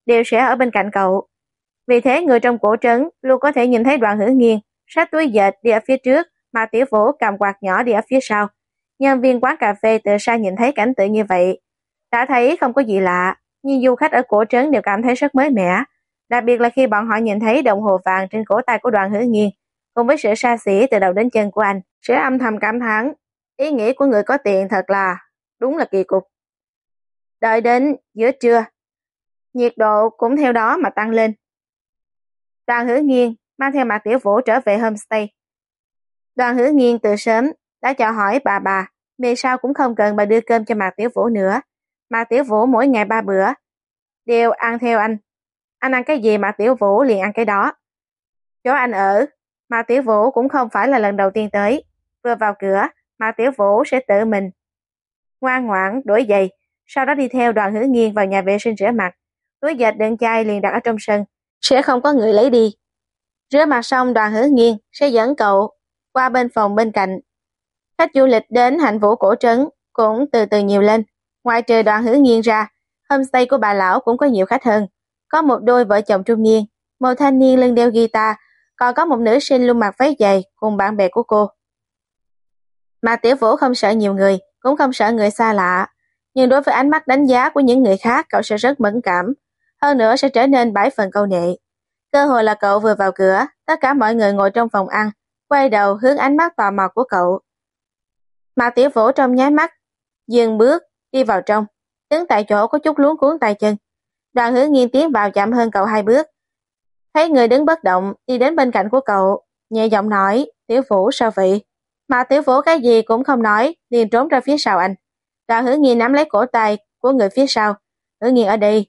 đều sẽ ở bên cạnh cậu. Vì thế người trong cổ trấn luôn có thể nhìn thấy đoạn hữu nghiên, sát túi dệt đi ở phía trước, mà tiểu vũ cầm quạt nhỏ đi ở phía sau. Nhân viên quán cà phê từ xa nhìn thấy cảnh tượng như vậy. Đã thấy không có gì lạ, nhưng du khách ở cổ trấn đều cảm thấy rất mới mẻ. Đặc biệt là khi bọn họ nhìn thấy đồng hồ vàng trên cổ tay của đoàn Hữu nghiên, cùng với sự xa xỉ từ đầu đến chân của anh, sẽ âm thầm cảm thán. Ý nghĩa của người có tiền thật là, đúng là kỳ cục. Đợi đến giữa trưa, nhiệt độ cũng theo đó mà tăng lên. Đoàn hứa nghiên mang theo mặt tiểu vũ trở về homestay. Đoàn hứa nghiên từ sớm đã chào hỏi bà bà, về sau cũng không cần bà đưa cơm cho Mạc Tiểu Vũ nữa. Mạc Tiểu Vũ mỗi ngày ba bữa, đều ăn theo anh. Anh ăn cái gì Mạc Tiểu Vũ liền ăn cái đó. Chỗ anh ở, Mạc Tiểu Vũ cũng không phải là lần đầu tiên tới. Vừa vào cửa, Mạc Tiểu Vũ sẽ tự mình ngoan ngoãn đổi giày, sau đó đi theo đoàn hứa nghiên vào nhà vệ sinh rửa mặt. Túi dệt đựng chai liền đặt ở trong sân, sẽ không có người lấy đi. Rửa mặt xong đoàn hứa nghiêng sẽ dẫn cậu qua bên phòng bên cạnh. Khách du lịch đến hạnh vũ cổ trấn cũng từ từ nhiều lên. Ngoài trừ đoàn hứa nghiêng ra, homestay của bà lão cũng có nhiều khách hơn. Có một đôi vợ chồng trung niên, một thanh niên lưng đeo guitar, còn có một nữ sinh luôn mặc váy dày cùng bạn bè của cô. Mà tiểu vũ không sợ nhiều người, cũng không sợ người xa lạ. Nhưng đối với ánh mắt đánh giá của những người khác cậu sẽ rất mẫn cảm, hơn nữa sẽ trở nên bãi phần câu nệ. Cơ hội là cậu vừa vào cửa, tất cả mọi người ngồi trong phòng ăn, quay đầu hướng ánh mắt tò mò của cậu. Mạc Tiểu Vũ trong nháy mắt, dừng bước, đi vào trong, đứng tại chỗ có chút luống cuốn tay chân. Đoàn hướng nghiêng tiến vào chậm hơn cậu hai bước. Thấy người đứng bất động, đi đến bên cạnh của cậu, nhẹ giọng nói, Tiểu Vũ sao vậy? Mà Tiểu Vũ cái gì cũng không nói, liền trốn ra phía sau anh. Đoàn hướng nghiêng nắm lấy cổ tay của người phía sau. Hướng nghiêng ở đây,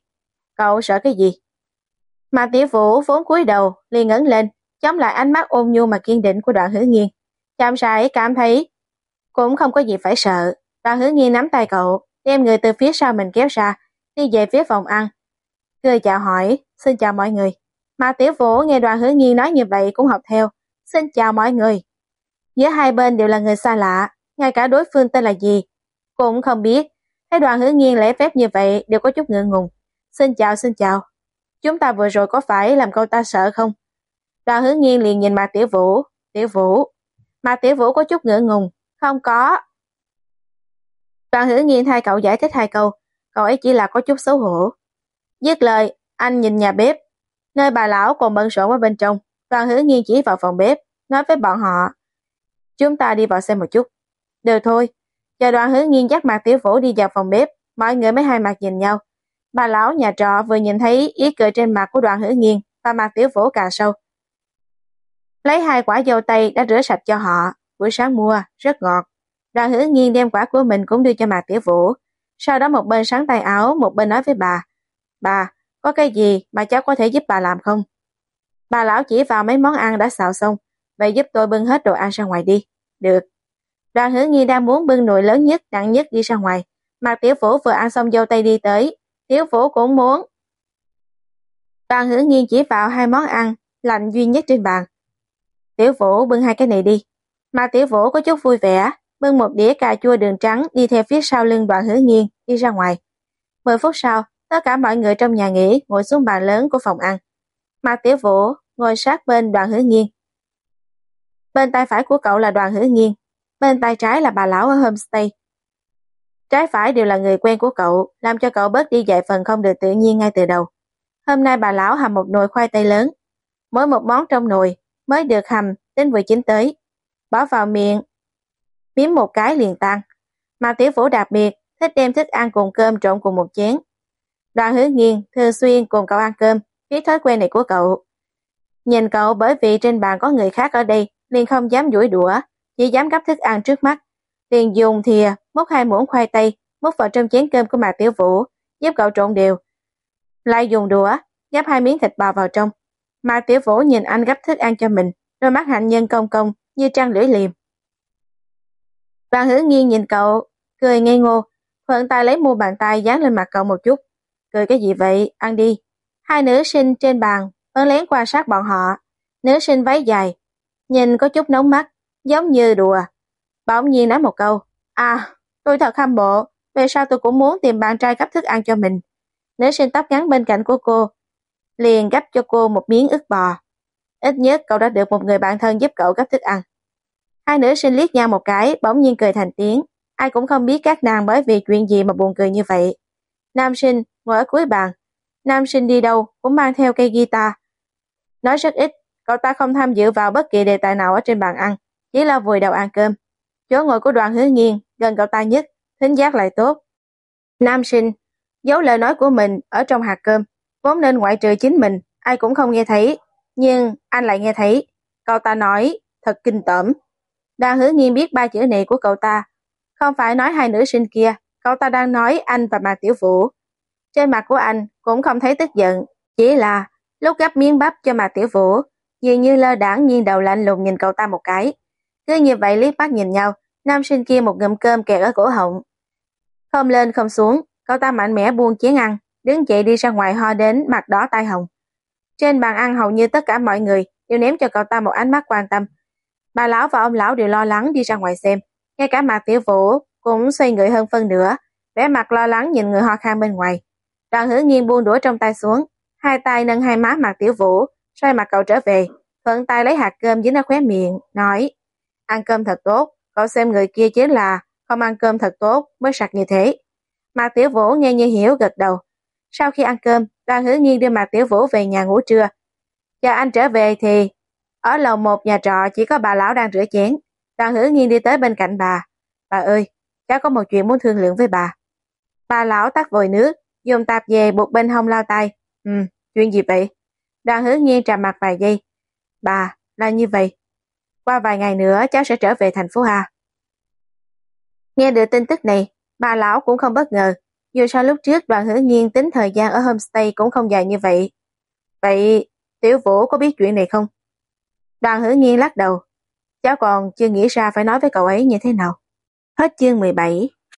cậu sợ cái gì? Mà Tiểu Vũ vốn cúi đầu, liền ngẩng lên, chống lại ánh mắt ôn nhu mà kiên định của đoạn hứa nghiên. Chạm sải cảm thấy cũng không có gì phải sợ. Đoạn hứa nghiên nắm tay cậu, đem người từ phía sau mình kéo ra, đi về phía phòng ăn. Cười chào hỏi, xin chào mọi người. Mà tiểu vũ nghe đoàn hứa nghiên nói như vậy cũng học theo. Xin chào mọi người. Giữa hai bên đều là người xa lạ, ngay cả đối phương tên là gì, cũng không biết. Thấy đoàn hứa nghiên lễ phép như vậy đều có chút ngượng ngùng. Xin chào, xin chào. Chúng ta vừa rồi có phải làm cậu ta sợ không? Đoàn hướng nghiên liền nhìn Mạc Tiểu Vũ. Tiểu Vũ. Mạc Tiểu Vũ có chút ngựa ngùng. Không có. Đoàn hướng nghiên thay cậu giải thích hai câu. Cậu ấy chỉ là có chút xấu hổ. Dứt lời, anh nhìn nhà bếp. Nơi bà lão còn bận rộn ở bên trong. Đoàn hướng nghiên chỉ vào phòng bếp. Nói với bọn họ. Chúng ta đi vào xem một chút. Được thôi. Chờ đoàn hướng nghiên dắt Mạc Tiểu Vũ đi vào phòng bếp. Mọi người mới hai mặt nhìn nhau. Bà lão nhà trọ vừa nhìn thấy ý cười trên mặt của đoàn hữu nghiên và mặt tiểu vũ cà sâu. Lấy hai quả dâu tây đã rửa sạch cho họ, buổi sáng mua, rất ngọt. Đoàn hữu nghiên đem quả của mình cũng đưa cho mặt tiểu vũ. Sau đó một bên sáng tay áo, một bên nói với bà. Bà, có cái gì mà cháu có thể giúp bà làm không? Bà lão chỉ vào mấy món ăn đã xào xong, vậy giúp tôi bưng hết đồ ăn ra ngoài đi. Được. Đoàn hữu nghiên đang muốn bưng nồi lớn nhất, nặng nhất đi ra ngoài. Mạc Tiểu Vũ vừa ăn xong dâu tây đi tới, Tiểu Vũ cũng muốn. Đoàn hữu nghiên chỉ vào hai món ăn lạnh duy nhất trên bàn. Tiểu Vũ bưng hai cái này đi. Mà Tiểu Vũ có chút vui vẻ, bưng một đĩa cà chua đường trắng đi theo phía sau lưng đoàn hữu nghiên đi ra ngoài. Mười phút sau, tất cả mọi người trong nhà nghỉ ngồi xuống bàn lớn của phòng ăn. Mà Tiểu Vũ ngồi sát bên đoàn hữu nghiên. Bên tay phải của cậu là đoàn hữu nghiên, bên tay trái là bà lão ở homestay. Trái phải đều là người quen của cậu, làm cho cậu bớt đi dạy phần không được tự nhiên ngay từ đầu. Hôm nay bà lão hầm một nồi khoai tây lớn. Mỗi một món trong nồi mới được hầm đến vừa chín tới. Bỏ vào miệng, miếm một cái liền tan. Mà tiểu vũ đặc biệt thích đem thức ăn cùng cơm trộn cùng một chén. Đoàn hứa nghiêng, thường xuyên cùng cậu ăn cơm, biết thói quen này của cậu. Nhìn cậu bởi vì trên bàn có người khác ở đây, liền không dám duỗi đũa, chỉ dám gấp thức ăn trước mắt. Liền dùng thìa múc hai muỗng khoai tây, múc vào trong chén cơm của Mạc Tiểu Vũ, giúp cậu trộn đều. Lại dùng đũa, gắp hai miếng thịt bò vào trong. Mạc Tiểu Vũ nhìn anh gấp thức ăn cho mình, đôi mắt hạnh nhân công công như trăng lưỡi liềm. Đoàn hữu nghiêng nhìn cậu, cười ngây ngô, thuận tay lấy mua bàn tay dán lên mặt cậu một chút. Cười cái gì vậy, ăn đi. Hai nữ sinh trên bàn, vẫn lén quan sát bọn họ. Nữ sinh váy dài, nhìn có chút nóng mắt, giống như đùa. Bỗng nhiên nói một câu, À, tôi thật hâm mộ, về sau tôi cũng muốn tìm bạn trai gấp thức ăn cho mình. Nữ sinh tóc ngắn bên cạnh của cô, liền gấp cho cô một miếng ức bò. Ít nhất cậu đã được một người bạn thân giúp cậu gấp thức ăn. Hai nữ sinh liếc nhau một cái, bỗng nhiên cười thành tiếng. Ai cũng không biết các nàng bởi vì chuyện gì mà buồn cười như vậy. Nam sinh ngồi ở cuối bàn. Nam sinh đi đâu cũng mang theo cây guitar. Nói rất ít, cậu ta không tham dự vào bất kỳ đề tài nào ở trên bàn ăn, chỉ là vùi đầu ăn cơm. Chỗ ngồi của đoàn hứa nghiêng, gần cậu ta nhất, thính giác lại tốt. Nam sinh, giấu lời nói của mình ở trong hạt cơm, vốn nên ngoại trừ chính mình, ai cũng không nghe thấy. Nhưng anh lại nghe thấy, cậu ta nói, thật kinh tởm. Đoàn hứa nghiêng biết ba chữ này của cậu ta, Không phải nói hai nữ sinh kia, cậu ta đang nói anh và Mạc Tiểu Vũ. Trên mặt của anh cũng không thấy tức giận, chỉ là lúc gấp miếng bắp cho Mạc Tiểu Vũ, dường như lơ đãng nghiêng đầu lạnh lùng nhìn cậu ta một cái. Cứ như vậy liếc mắt nhìn nhau, nam sinh kia một ngụm cơm kẹt ở cổ họng. Không lên không xuống, cậu ta mạnh mẽ buông chén ăn, đứng dậy đi ra ngoài ho đến mặt đỏ tai hồng. Trên bàn ăn hầu như tất cả mọi người đều ném cho cậu ta một ánh mắt quan tâm. Bà lão và ông lão đều lo lắng đi ra ngoài xem, ngay cả Mạc Tiểu Vũ cũng xoay người hơn phân nửa, vẻ mặt lo lắng nhìn người ho khan bên ngoài. Đoàn hứa nghiêng buông đũa trong tay xuống, hai tay nâng hai má Mạc Tiểu Vũ, xoay mặt cậu trở về, thuận tay lấy hạt cơm dính ở khóe miệng, nói Ăn cơm thật tốt, cậu xem người kia chính là không ăn cơm thật tốt mới sặc như thế. Mạc Tiểu Vũ nghe như hiểu gật đầu. Sau khi ăn cơm, đoàn hứa nghiêng đưa Mạc Tiểu Vũ về nhà ngủ trưa. Chờ anh trở về thì ở lầu một nhà trọ chỉ có bà lão đang rửa chén. Đoàn hứa nghiêng đi tới bên cạnh bà. Bà ơi, cháu có một chuyện muốn thương lượng với bà. Bà lão tắt vòi nước, dùng tạp về buộc bên hông lao tay. Ừ, chuyện gì vậy? Đoàn hứa nghiêng trầm mặt vài giây. Bà, là như vậy. Qua vài ngày nữa cháu sẽ trở về thành phố hà Nghe được tin tức này, bà lão cũng không bất ngờ. Dù sao lúc trước đoàn hữu nhiên tính thời gian ở homestay cũng không dài như vậy. Vậy Tiểu Vũ có biết chuyện này không? Đoàn hữu nhiên lắc đầu. Cháu còn chưa nghĩ ra phải nói với cậu ấy như thế nào. Hết chương 17